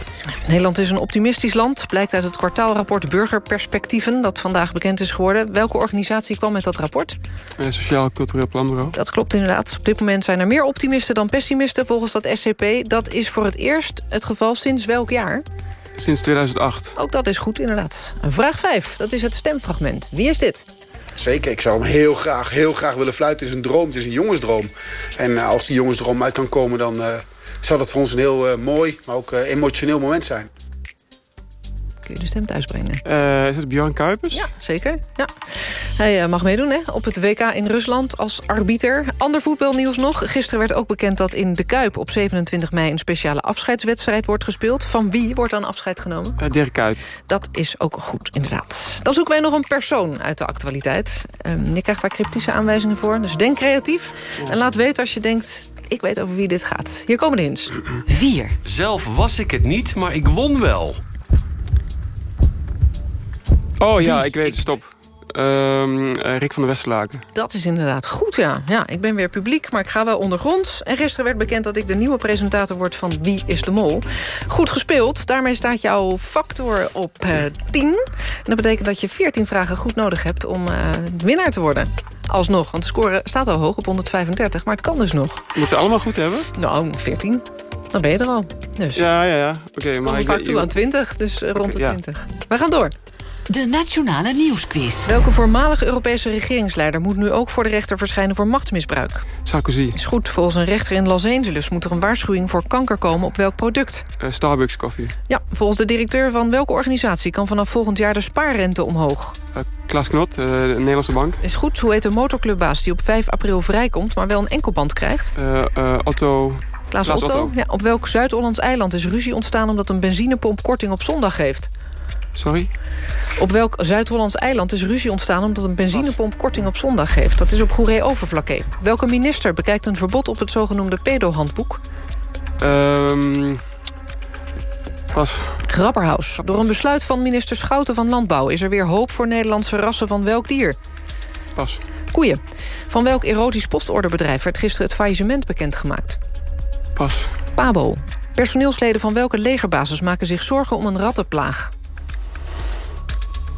Nederland is een optimistisch land. Blijkt uit het kwartaalrapport Burgerperspectieven... dat vandaag bekend is geworden. Welke organisatie kwam met dat rapport? Eh, Sociaal Cultureel Planbureau. Dat klopt inderdaad. Op dit moment zijn er meer optimisten dan pessimisten... volgens dat SCP. Dat is voor het eerst het geval sinds welk jaar? Sinds 2008. Ook dat is goed, inderdaad. Vraag 5, dat is het stemfragment. Wie is dit? Zeker, ik zou hem heel graag, heel graag willen fluiten. Het is een droom, het is een jongensdroom. En eh, als die jongensdroom uit kan komen, dan eh, zou dat voor ons een heel eh, mooi, maar ook eh, emotioneel moment zijn. Kun je de stem thuisbrengen? Eh, is het Björn Kuipers? Ja, zeker. Ja. Hij mag meedoen hè, op het WK in Rusland als arbiter. Ander voetbalnieuws nog. Gisteren werd ook bekend dat in De Kuip op 27 mei... een speciale afscheidswedstrijd wordt gespeeld. Van wie wordt dan afscheid genomen? Dirk Kuyt. Dat is ook goed, inderdaad. Dan zoeken wij nog een persoon uit de actualiteit. Ehm, je krijgt daar cryptische aanwijzingen voor. Dus denk creatief. En laat weten als je denkt... ik weet over wie dit gaat. Hier komen de hints. Vier. Zelf was ik het niet, maar ik won wel. Oh ja, ik weet het. Stop. Ehm, eh, Rick van der Westerlaken. Dat is inderdaad goed, ja. ja. Ik ben weer publiek, maar ik ga wel ondergronds. En gisteren werd bekend dat ik de nieuwe presentator word van Wie is de Mol. Goed gespeeld. Daarmee staat jouw factor op eh, 10. En dat betekent dat je 14 vragen goed nodig hebt om eh, winnaar te worden. Alsnog, want de score staat al hoog op 135, maar het kan dus nog. Moet ze allemaal goed hebben? Nou, 14. Dan ben je er al. Dus. Ja, ja, ja. Oké, maar ik vaak toe aan 20, dus eh, rond de ja. 20. We gaan door. De Nationale Nieuwsquiz. Welke voormalige Europese regeringsleider moet nu ook voor de rechter verschijnen voor machtsmisbruik? Sarkozy. Is goed, volgens een rechter in Los Angeles moet er een waarschuwing voor kanker komen op welk product? Eh, Starbucks koffie. Ja, volgens de directeur van welke organisatie kan vanaf volgend jaar de spaarrente omhoog? Eh, Klaas Knot, eh, de Nederlandse bank. Is goed, hoe heet de motorclubbaas die op 5 april vrijkomt, maar wel een enkelband krijgt? Eh, eh, Otto. Klaas Otto. Ja, op welk Zuid-Hollands eiland is ruzie ontstaan omdat een benzinepomp korting op zondag geeft? Sorry? Op welk Zuid-Hollands eiland is ruzie ontstaan... omdat een benzinepomp korting op zondag geeft? Dat is op Goeree-Overflakkee. Welke minister bekijkt een verbod op het zogenoemde pedo-handboek? Ehm pas. Grapperhaus. Door een besluit van minister Schouten van Landbouw... is er weer hoop voor Nederlandse rassen van welk dier? Pas. Koeien. Van welk erotisch postorderbedrijf werd gisteren het faillissement bekendgemaakt? Pas. Pabo. Personeelsleden van welke legerbasis maken zich zorgen om een rattenplaag?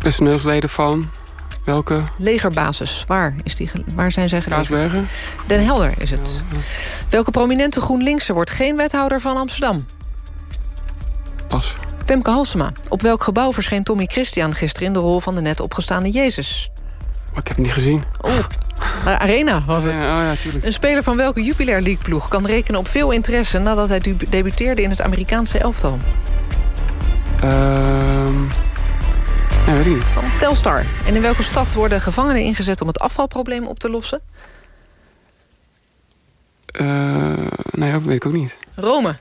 Personeelsleden van welke? Legerbasis. Waar, is die, waar zijn zij? Kaasbergen? Den Helder is het. Welke prominente GroenLinkser wordt geen wethouder van Amsterdam? Pas. Femke Halsema. Op welk gebouw verscheen Tommy Christian gisteren... in de rol van de net opgestaande Jezus? Oh, ik heb het niet gezien. Oh, Arena was het. Ja, oh ja. Een speler van welke Jupiler League ploeg kan rekenen op veel interesse... nadat hij debuteerde in het Amerikaanse elftal? Ehm ja, weet ik niet. Van Telstar. En in welke stad worden gevangenen ingezet om het afvalprobleem op te lossen? Eh, nee, dat weet ik ook niet. Rome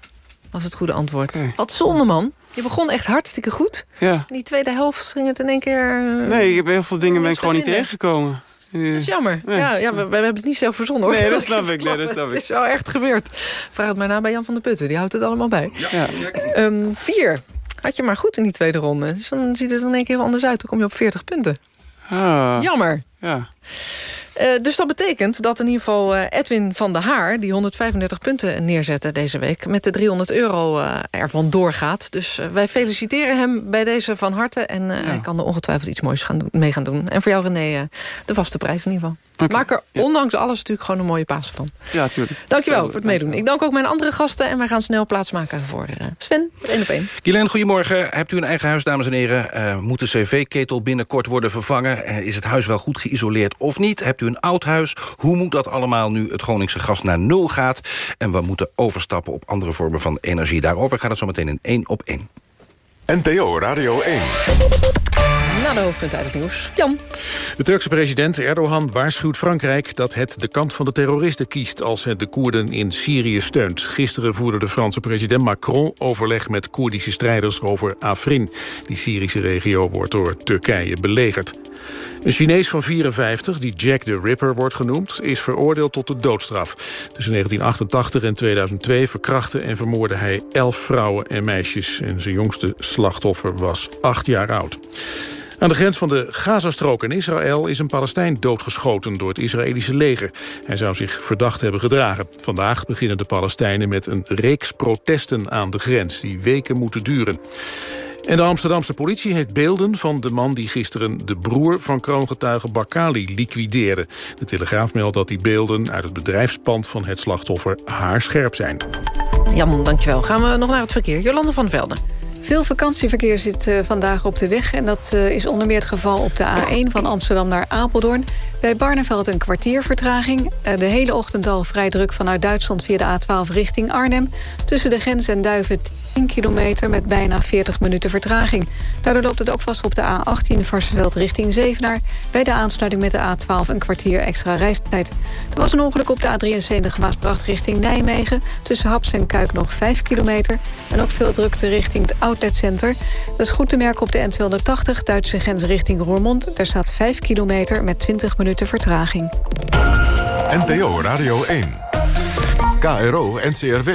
was het goede antwoord. Wat zonde, man. Je begon echt hartstikke goed. Ja. In die tweede helft ging het in één keer... eh, Nee, ik heb heel veel dingen ben ik gewoon niet tegengekomen. Dat is jammer. Nee. Ja, ja we, we hebben het niet zelf verzonnen, hoor. Nee, dat snap ik. Nee, dat snap Het is wel echt gebeurd. Vraag het maar na bij Jan van der Putten. Die houdt het allemaal bij. Ja. Ehm, vier. Had je maar goed in die tweede ronde. Dus dan ziet het er in één keer wel anders uit. Dan kom je op 40 punten. Ah. Jammer. Ja. Eh, dus dat betekent dat in ieder geval eh, Edwin van der Haar... die 135 punten neerzette deze week... met de 300 euro eh, ervan doorgaat. Dus wij feliciteren hem bij deze van harte. En hij kan er ongetwijfeld iets moois gaan doen, mee gaan doen. En voor jou, René, de vaste prijs in ieder geval. Maak er ondanks alles natuurlijk gewoon een mooie paas van. Ja, tuurlijk. Dankjewel Zo, voor het meedoen. Ik dank ook mijn andere gasten. En wij gaan snel plaatsmaken voor eh, Sven, één op één. Guylaine, goedemorgen. Hebt u een eigen huis, dames en heren? Eh, moet de cv-ketel binnenkort worden vervangen? Eh, is het huis wel goed geïsoleerd of niet? Hebt u een oud huis? Hoe moet dat allemaal nu het Groningse gas naar nul gaat? En we moeten overstappen op andere vormen van energie. Daarover gaat het zo meteen in één op één. NPO Radio 1. De uit het nieuws. Jan. De Turkse president Erdogan waarschuwt Frankrijk dat het de kant van de terroristen kiest als het de Koerden in Syrië steunt. Gisteren voerde de Franse president Macron overleg met Koerdische strijders over Afrin. Die Syrische regio wordt door Turkije belegerd. Een Chinees van 54, die Jack the Ripper wordt genoemd... is veroordeeld tot de doodstraf. Tussen 1988 en 2002 verkrachtte en vermoordde hij elf vrouwen en meisjes. En zijn jongste slachtoffer was acht jaar oud. Aan de grens van de Gazastrook in Israël is een Palestijn doodgeschoten door het Israëlische leger. Hij zou zich verdacht hebben gedragen. Vandaag beginnen de Palestijnen met een reeks protesten aan de grens die weken moeten duren. En de Amsterdamse politie heeft beelden van de man die gisteren de broer van kroongetuige Bakali liquideerde. De Telegraaf meldt dat die beelden uit het bedrijfspand van het slachtoffer haarscherp zijn. Jan, dankjewel. Gaan we nog naar het verkeer. Jolande van Velden. Veel vakantieverkeer zit eh, vandaag op de weg. En dat eh, is onder meer het geval op de A1 van Amsterdam naar Apeldoorn. Bij Barneveld een kwartier vertraging. Eh, de hele ochtend al vrij druk vanuit Duitsland via de A12 richting Arnhem. Tussen de grens en Duiven 10 kilometer met bijna 40 minuten vertraging. Daardoor loopt het ook vast op de A18 Varsenveld richting Zevenaar. Bij de aansluiting met de A12 een kwartier extra reistijd. Er was een ongeluk op de A73 Maasbracht richting Nijmegen. Tussen Haps en Kuik nog 5 kilometer. En ook veel drukte richting het Outlet Center. Dat is goed te merken op de N280 Duitse grens richting Roermond. Daar staat 5 kilometer met 20 minuten vertraging. NPO Radio 1. KRO NCRW.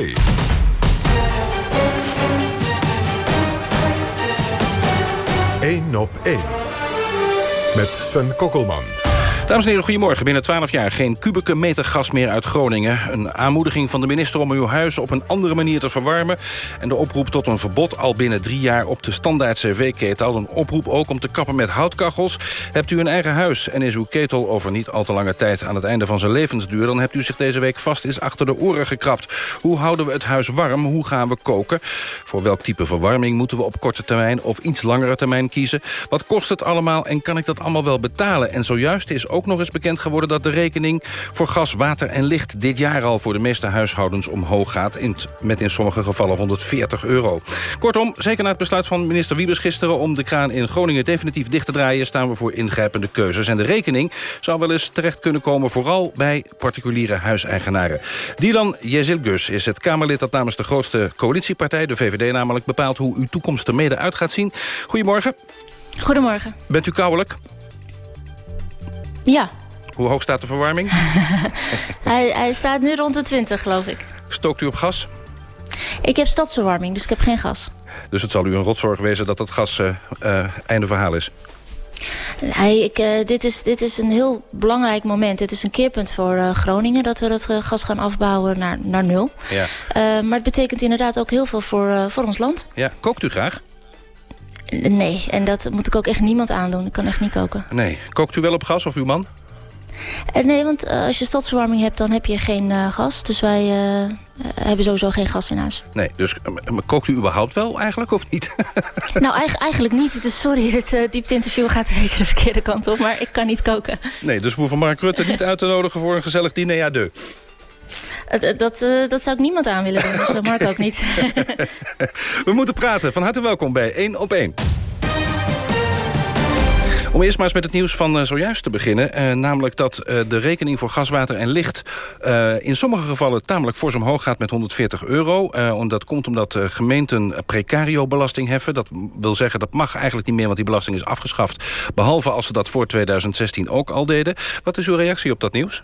Eén op één. met Sven Kokkelman. Dames en heren, goedemorgen. Binnen 12 jaar geen kubieke meter gas meer uit Groningen. Een aanmoediging van de minister om uw huis op een andere manier te verwarmen. En de oproep tot een verbod al binnen drie jaar op de standaard cv-ketel. Een oproep ook om te kappen met houtkachels. Hebt u een eigen huis en is uw ketel over niet al te lange tijd aan het einde van zijn levensduur... dan hebt u zich deze week vast eens achter de oren gekrapt. Hoe houden we het huis warm? Hoe gaan we koken? Voor welk type verwarming moeten we op korte termijn of iets langere termijn kiezen? Wat kost het allemaal en kan ik dat allemaal wel betalen? En zojuist is ook ook nog eens bekend geworden... dat de rekening voor gas, water en licht dit jaar al voor de meeste huishoudens omhoog gaat. In met in sommige gevallen 140 euro. Kortom, zeker na het besluit van minister Wiebes gisteren... om de kraan in Groningen definitief dicht te draaien... staan we voor ingrijpende keuzes. En de rekening zou wel eens terecht kunnen komen... vooral bij particuliere huiseigenaren. Dylan Jezilgus is het Kamerlid dat namens de grootste coalitiepartij... de VVD namelijk bepaalt hoe uw toekomst er mede uit gaat zien. Goedemorgen. Goedemorgen. Bent u kouwelijk? Ja. Hoe hoog staat de verwarming? hij, hij staat nu rond de 20, geloof ik. Stookt u op gas? Ik heb stadsverwarming, dus ik heb geen gas. Dus het zal u een rotzorg wezen dat het gas uh, uh, einde verhaal is? Nee, ik, uh, dit, is, dit is een heel belangrijk moment. Dit is een keerpunt voor uh, Groningen... dat we dat uh, gas gaan afbouwen naar, naar nul. Ja. maar het betekent inderdaad ook heel veel voor, voor ons land. Ja. Kookt u graag? Nee, en dat moet ik ook echt niemand aandoen. Ik kan echt niet koken. Nee. Kookt u wel op gas of uw man? nee, want als je stadsverwarming hebt, dan heb je geen gas. Dus wij hebben sowieso geen gas in huis. Nee, dus maar kookt u überhaupt wel eigenlijk, of niet? nou, eigenlijk, eigenlijk niet. Dus sorry, het uh, diepte-interview gaat een beetje de verkeerde kant op. Maar ik kan niet koken. Nee, dus we hoeven Mark Rutte niet uit te nodigen voor een gezellig diner ja de. Uh, dat, uh, dat zou ik niemand aan willen doen, dus Mark ook niet. we moeten praten. Van harte welkom bij 1 op 1. Om eerst maar eens met het nieuws van zojuist te beginnen. Uh, namelijk dat uh, de rekening voor gas, water en licht... in sommige gevallen tamelijk fors omhoog gaat met 140 euro. dat komt omdat gemeenten precario-belasting heffen. Dat wil zeggen, dat mag eigenlijk niet meer... want die belasting is afgeschaft. Behalve als ze dat voor 2016 ook al deden. Wat is uw reactie op dat nieuws?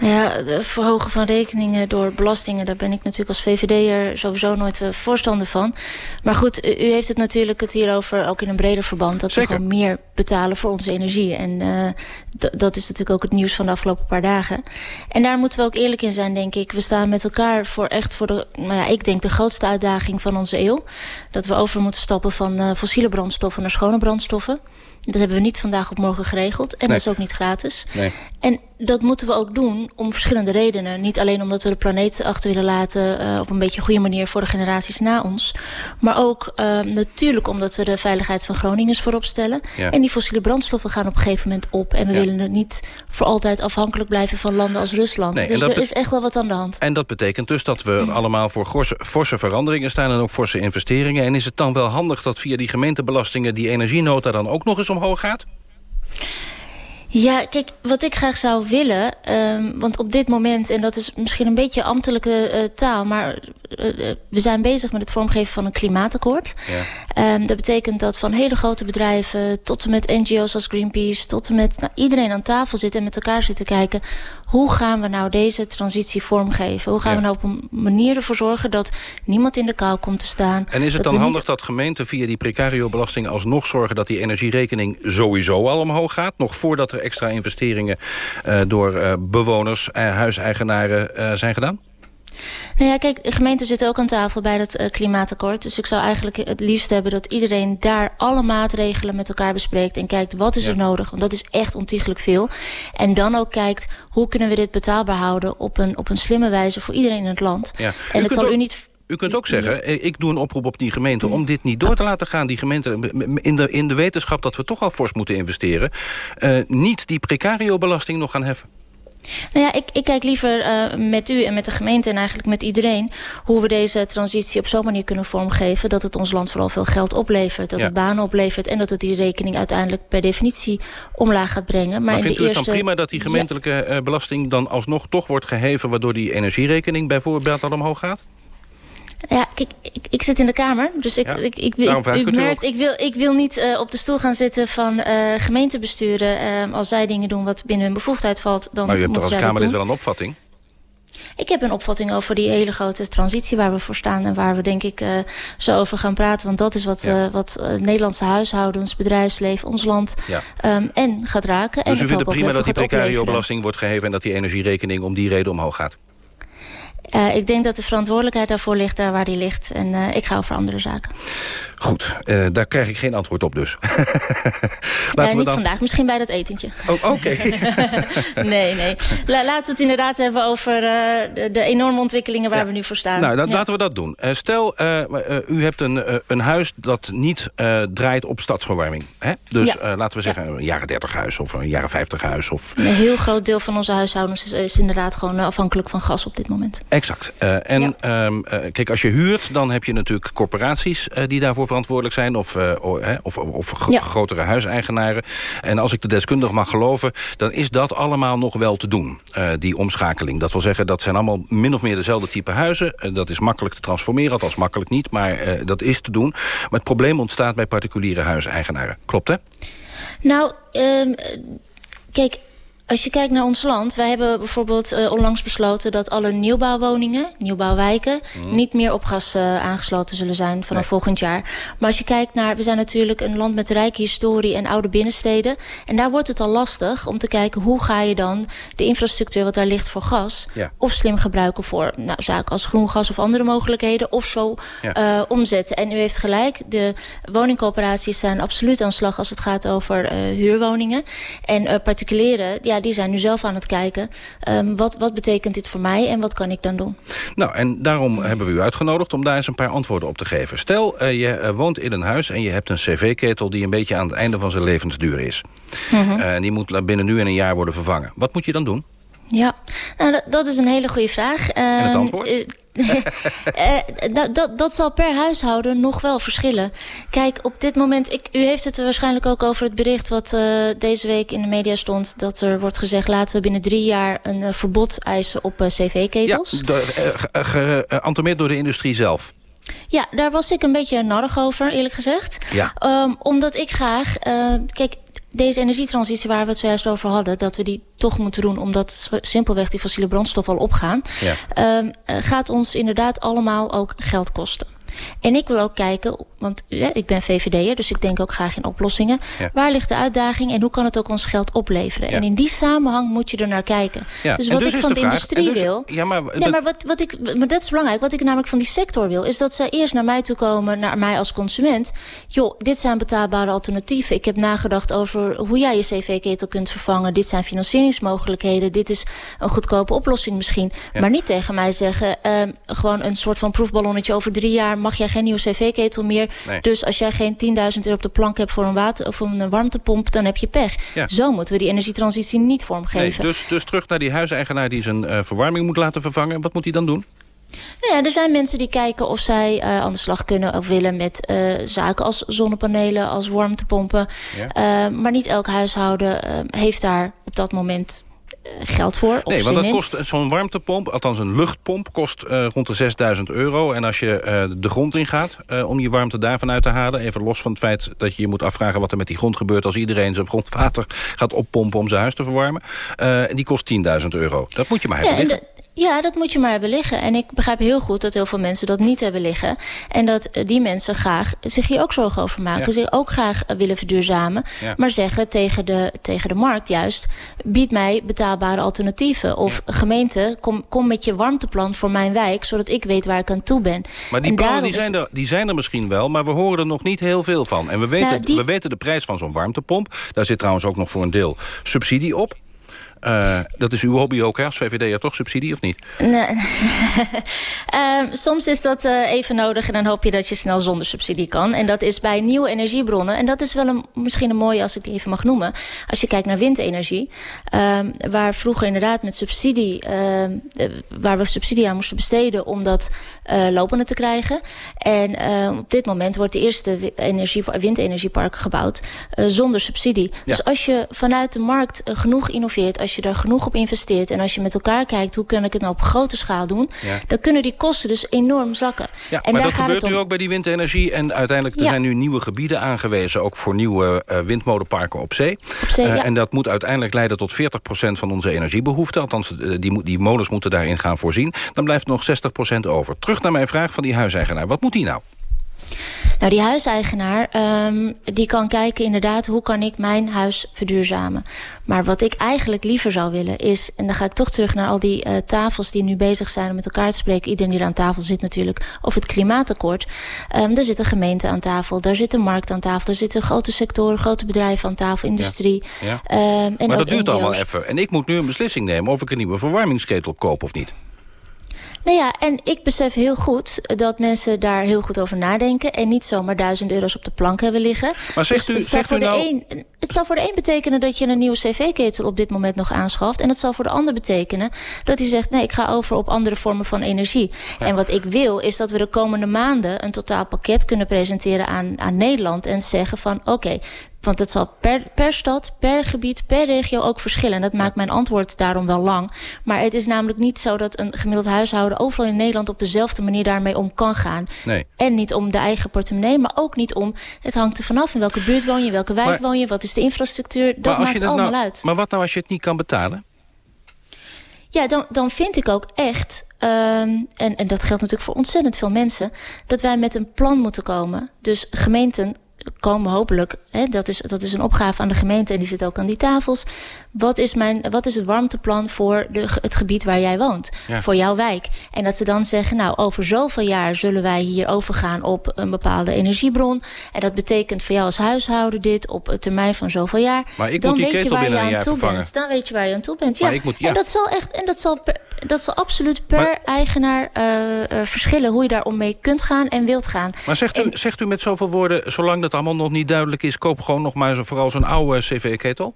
Ja, het verhogen van rekeningen door belastingen... daar ben ik natuurlijk als VVD'er sowieso nooit voorstander van. Maar goed, u heeft het natuurlijk het hierover ook in een breder verband... dat Zeker. we gewoon meer betalen voor onze energie. En uh, dat is natuurlijk ook het nieuws van de afgelopen paar dagen. En daar moeten we ook eerlijk in zijn, denk ik. We staan met elkaar voor echt voor de... Nou ja, ik denk de grootste uitdaging van onze eeuw. Dat we over moeten stappen van uh, fossiele brandstoffen naar schone brandstoffen. Dat hebben we niet vandaag op morgen geregeld. En nee. dat is ook niet gratis. Nee. En dat moeten we ook doen om verschillende redenen. Niet alleen omdat we de planeet achter willen laten... Uh, op een beetje goede manier voor de generaties na ons. Maar ook uh, natuurlijk omdat we de veiligheid van Groningers voorop stellen. Ja. En die fossiele brandstoffen gaan op een gegeven moment op. En we Ja. willen het niet voor altijd afhankelijk blijven van landen als Rusland. Nee, dus er is echt wel wat aan de hand. En dat betekent dus dat we allemaal voor forse, forse veranderingen staan... en ook forse investeringen. En is het dan wel handig dat via die gemeentebelastingen... die energienota dan ook nog eens omhoog gaat? Ja, kijk, wat ik graag zou willen... Um, want op dit moment, en dat is misschien een beetje ambtelijke uh, taal... maar uh, we zijn bezig met het vormgeven van een klimaatakkoord. Ja. Um, dat betekent dat van hele grote bedrijven... tot en met NGO's als Greenpeace... tot en met nou, iedereen aan tafel zit en met elkaar zit te kijken... hoe gaan we nou deze transitie vormgeven? Hoe gaan Ja. we nou op een manier ervoor zorgen... dat niemand in de kou komt te staan? En is het dan handig niet... dat gemeenten via die precario-belasting... alsnog zorgen dat die energierekening sowieso al omhoog gaat... nog voordat er extra investeringen uh, door uh, bewoners, uh, huiseigenaren zijn gedaan? Nou ja, kijk, de gemeenten zitten ook aan tafel bij dat uh, klimaatakkoord. Dus ik zou eigenlijk het liefst hebben dat iedereen daar alle maatregelen met elkaar bespreekt. En kijkt wat is er nodig, want dat is echt ontiegelijk veel. En dan ook kijkt hoe kunnen we dit betaalbaar houden op een, op een slimme wijze voor iedereen in het land. Ja. En U het kunt zal ook- u niet... U kunt ook zeggen, eh, ik doe een oproep op die gemeente... om dit niet door te laten gaan. Die gemeente, in de, in de wetenschap dat we toch al fors moeten investeren... eh, niet die precario-belasting nog gaan heffen. Nou ja, ik, ik kijk liever uh, met u en met de gemeente en eigenlijk met iedereen... hoe we deze transitie op zo'n manier kunnen vormgeven... dat het ons land vooral veel geld oplevert, dat Ja. het banen oplevert... en dat het die rekening uiteindelijk per definitie omlaag gaat brengen. Maar, Maar, in vindt de u het eerste... dan prima dat die gemeentelijke eh, belasting... dan alsnog toch wordt geheven... waardoor die energierekening bijvoorbeeld dan omhoog gaat? Ja, kijk, ik, ik zit in de Kamer, dus ik, Ja, ik, ik, ik, ik ik, wil, ik wil niet uh, op de stoel gaan zitten van uh, gemeentebesturen. Uh, als zij dingen doen wat binnen hun bevoegdheid valt, dan maar u hebt toch als Kamerlid wel een opvatting? Ik heb een opvatting over die hele grote transitie waar we voor staan... en waar we denk ik uh, zo over gaan praten. Want dat is wat, ja. uh, wat uh, Nederlandse huishoudens, bedrijfsleven, ons land ja. um, en gaat raken. Dus en u vindt het prima dat die precario belasting wordt geheven... en dat die energierekening om die reden omhoog gaat? Uh, ik denk dat de verantwoordelijkheid daarvoor ligt daar waar die ligt. En uh, ik ga over andere zaken. Goed, uh, daar krijg ik geen antwoord op dus. Laten niet dan... vandaag, misschien bij dat etentje. Oh, Oké. Okay. nee, nee. La laten we het inderdaad hebben over de, de, enorme ontwikkelingen waar ja. we nu voor staan. Nou, dan, ja. laten we dat doen. stel, u hebt een, een huis dat niet draait op stadsverwarming. Hè? Dus ja. laten we zeggen een jaren 30 huis of een jaren 50 huis. Of... Een heel groot deel van onze huishoudens is, is inderdaad gewoon afhankelijk van gas op dit moment. Exact. Uh, en ja. um, uh, kijk, als je huurt, dan heb je natuurlijk corporaties uh, die daarvoor verantwoordelijk zijn. Of, of, of ja. grotere huiseigenaren. En als ik de deskundige mag geloven, dan is dat allemaal nog wel te doen. die omschakeling. Dat wil zeggen, dat zijn allemaal min of meer dezelfde type huizen. dat is makkelijk te transformeren, althans makkelijk niet. Maar dat is te doen. Maar het probleem ontstaat bij particuliere huiseigenaren. Klopt, hè? Nou, um, kijk... Als je kijkt naar ons land, wij hebben bijvoorbeeld uh, onlangs besloten... dat alle nieuwbouwwoningen, nieuwbouwwijken... Mm. niet meer op gas uh, aangesloten zullen zijn vanaf nee. volgend jaar. Maar als je kijkt naar... we zijn natuurlijk een land met rijke historie en oude binnensteden... en daar wordt het al lastig om te kijken... hoe ga je dan de infrastructuur wat daar ligt voor gas... Ja. of slim gebruiken voor nou, zaken als groen gas of andere mogelijkheden... of zo ja. uh, omzetten. En u heeft gelijk, de woningcoöperaties zijn absoluut aan de slag... als het gaat over huurwoningen. En particulieren... Ja, die zijn nu zelf aan het kijken. Um, wat, wat betekent dit voor mij en wat kan ik dan doen? Nou, en daarom hebben we u uitgenodigd om daar eens een paar antwoorden op te geven. Stel, uh, je uh, woont in een huis en je hebt een cv-ketel... die een beetje aan het einde van zijn levensduur is. Mm -hmm. uh, en die moet binnen nu en een jaar worden vervangen. Wat moet je dan doen? Ja, nou, dat, is een hele goede vraag. En het antwoord? Uh, dat, dat, dat zal per huishouden nog wel verschillen. Kijk, op dit moment... Ik, u heeft het waarschijnlijk ook over het bericht... wat uh, deze week in de media stond... dat er wordt gezegd... laten we binnen drie jaar een uh, verbod eisen op cv-ketels. Ja, geantomeerd door de industrie zelf. Ja, daar was ik een beetje narrig over, eerlijk gezegd. Ja. Um, omdat ik graag... kijk, deze energietransitie waar we het zojuist over hadden... dat we die toch moeten doen omdat simpelweg die fossiele brandstof al opgaan... Ja. Um, gaat ons inderdaad allemaal ook geld kosten. En ik wil ook kijken, want ja, ik ben VVD'er... dus ik denk ook graag in oplossingen. Ja. Waar ligt de uitdaging en hoe kan het ook ons geld opleveren? Ja. En in die samenhang moet je er naar kijken. Dus wat dus ik van de, de industrie dus, wil... Ja, maar, ja, maar, wat, wat ik, maar dat is belangrijk. Wat ik namelijk van die sector wil... is dat zij eerst naar mij toe komen, naar mij als consument. Joh, dit zijn betaalbare alternatieven. Ik heb nagedacht over hoe jij je cv-ketel kunt vervangen. Dit zijn financieringsmogelijkheden. Dit is een goedkope oplossing misschien. Maar niet tegen mij zeggen... Um, gewoon een soort van proefballonnetje over drie jaar mag jij geen nieuwe cv-ketel meer. Nee. Dus als jij geen 10.000 euro op de plank hebt voor een, water, of een warmtepomp... dan heb je pech. Ja. Zo moeten we die energietransitie niet vormgeven. Nee, dus, dus terug naar die huiseigenaar die zijn uh, verwarming moet laten vervangen. Wat moet hij dan doen? Nou ja, er zijn mensen die kijken of zij uh, aan de slag kunnen of willen met uh, zaken als zonnepanelen, als warmtepompen. Ja. Maar niet elk huishouden heeft daar op dat moment geld voor. nee, want dat kost zo'n warmtepomp, althans een luchtpomp, kost uh, rond de 6000 euro. En als je uh, de grond ingaat uh, om je warmte daarvan uit te halen... even los van het feit dat je je moet afvragen wat er met die grond gebeurt... als iedereen zijn grondwater gaat oppompen om zijn huis te verwarmen... die kost 10.000 euro. Dat moet je maar hebben ja, ja, dat moet je maar hebben liggen. En ik begrijp heel goed dat heel veel mensen dat niet hebben liggen. En dat die mensen graag zich hier ook zorgen over maken. Ja. Zich ook graag willen verduurzamen. Ja. Maar zeggen tegen de, tegen de markt juist... bied mij betaalbare alternatieven. Of ja. gemeente, kom, kom met je warmteplan voor mijn wijk... zodat ik weet waar ik aan toe ben. Maar die plannen die zijn, er, die zijn er misschien wel... maar we horen er nog niet heel veel van. En we weten, nou, die... we weten de prijs van zo'n warmtepomp. Daar zit trouwens ook nog voor een deel subsidie op. Uh, dat is uw hobby ook, hè, als VVD'er, toch subsidie of niet? Nee. uh, soms is dat uh, even nodig en dan hoop je dat je snel zonder subsidie kan. En dat is bij nieuwe energiebronnen. En dat is wel een, misschien een mooie, als ik die even mag noemen. Als je kijkt naar windenergie. Ehm, waar vroeger inderdaad met subsidie... Ehm, waar we subsidie aan moesten besteden om dat lopende te krijgen. En ehm, op dit moment wordt de eerste energie, windenergiepark gebouwd zonder subsidie. Ja. Dus als je vanuit de markt genoeg innoveert... Als als je daar genoeg op investeert... en als je met elkaar kijkt, hoe kan ik het nou op grote schaal doen... dan kunnen die kosten dus enorm zakken. Ja, en maar daar dat gebeurt nu ook bij die windenergie. En uiteindelijk er Ja. zijn nu nieuwe gebieden aangewezen... ook voor nieuwe eh, windmolenparken op zee. zee, Eh. En dat moet uiteindelijk leiden tot 40% van onze energiebehoefte. Althans, eh, die, die molens moeten daarin gaan voorzien. Dan blijft nog 60% over. Terug naar mijn vraag van die huiseigenaar. Wat moet die nou? Nou, die huiseigenaar ehm, die kan kijken inderdaad... hoe kan ik mijn huis verduurzamen. Maar wat ik eigenlijk liever zou willen is... en dan ga ik toch terug naar al die eh, tafels die nu bezig zijn... om met elkaar te spreken. Iedereen die er aan tafel zit natuurlijk over het klimaatakkoord. Ehm daar zit een gemeente aan tafel, daar zit een markt aan tafel... daar zitten grote sectoren, grote bedrijven aan tafel, industrie. Ja. Ehm, en maar dat duurt NGO's. allemaal even. En ik moet nu een beslissing nemen of ik een nieuwe verwarmingsketel koop of niet. Nou ja, en ik besef heel goed dat mensen daar heel goed over nadenken... en niet zomaar duizend euro's op de plank hebben liggen. Maar zegt Dus u- zegt voor u de nou- een, het zal voor de een betekenen dat je een nieuwe cv-ketel op dit moment nog aanschaft. En het zal voor de ander betekenen dat hij zegt... nee, ik ga over op andere vormen van energie. En wat ik wil is dat we de komende maanden... een totaal pakket kunnen presenteren aan, aan Nederland... en zeggen van oké, want het zal per, per stad, per gebied, per regio ook verschillen. En dat maakt mijn antwoord daarom wel lang. Maar het is namelijk niet zo dat een gemiddeld huishouden... overal in Nederland op dezelfde manier daarmee om kan gaan. Nee. En niet om de eigen portemonnee, maar ook niet om... het hangt er vanaf in welke buurt woon je, in welke wijk Maar- woon je... wat is de infrastructuur, dat maakt je dat allemaal nou, uit. Maar wat nou als je het niet kan betalen? Ja, dan, dan vind ik ook echt, ehm, en, en dat geldt natuurlijk voor ontzettend veel mensen... dat wij met een plan moeten komen. Dus gemeenten komen hopelijk, hè, dat, is, dat is een opgave aan de gemeente... en die zit ook aan die tafels. Wat is, mijn, wat is het warmteplan voor de, het gebied waar jij woont? Ja. Voor jouw wijk? En dat ze dan zeggen, nou, over zoveel jaar zullen wij hier overgaan... op een bepaalde energiebron. En dat betekent voor jou als huishouden dit op een termijn van zoveel jaar. Maar ik dan moet die weet je waar je aan toe vervangen. bent. Dan weet je waar je aan toe bent. Ja. Maar ik moet- ja. En dat zal echt, en dat zal, per- dat zal absoluut per Maar- eigenaar eh, eh, verschillen hoe je daar om mee kunt gaan en wilt gaan. Maar zegt u, zegt u met zoveel woorden, zolang dat allemaal nog niet duidelijk is... koop gewoon nog maar zo, vooral zo'n oude cv-ketel?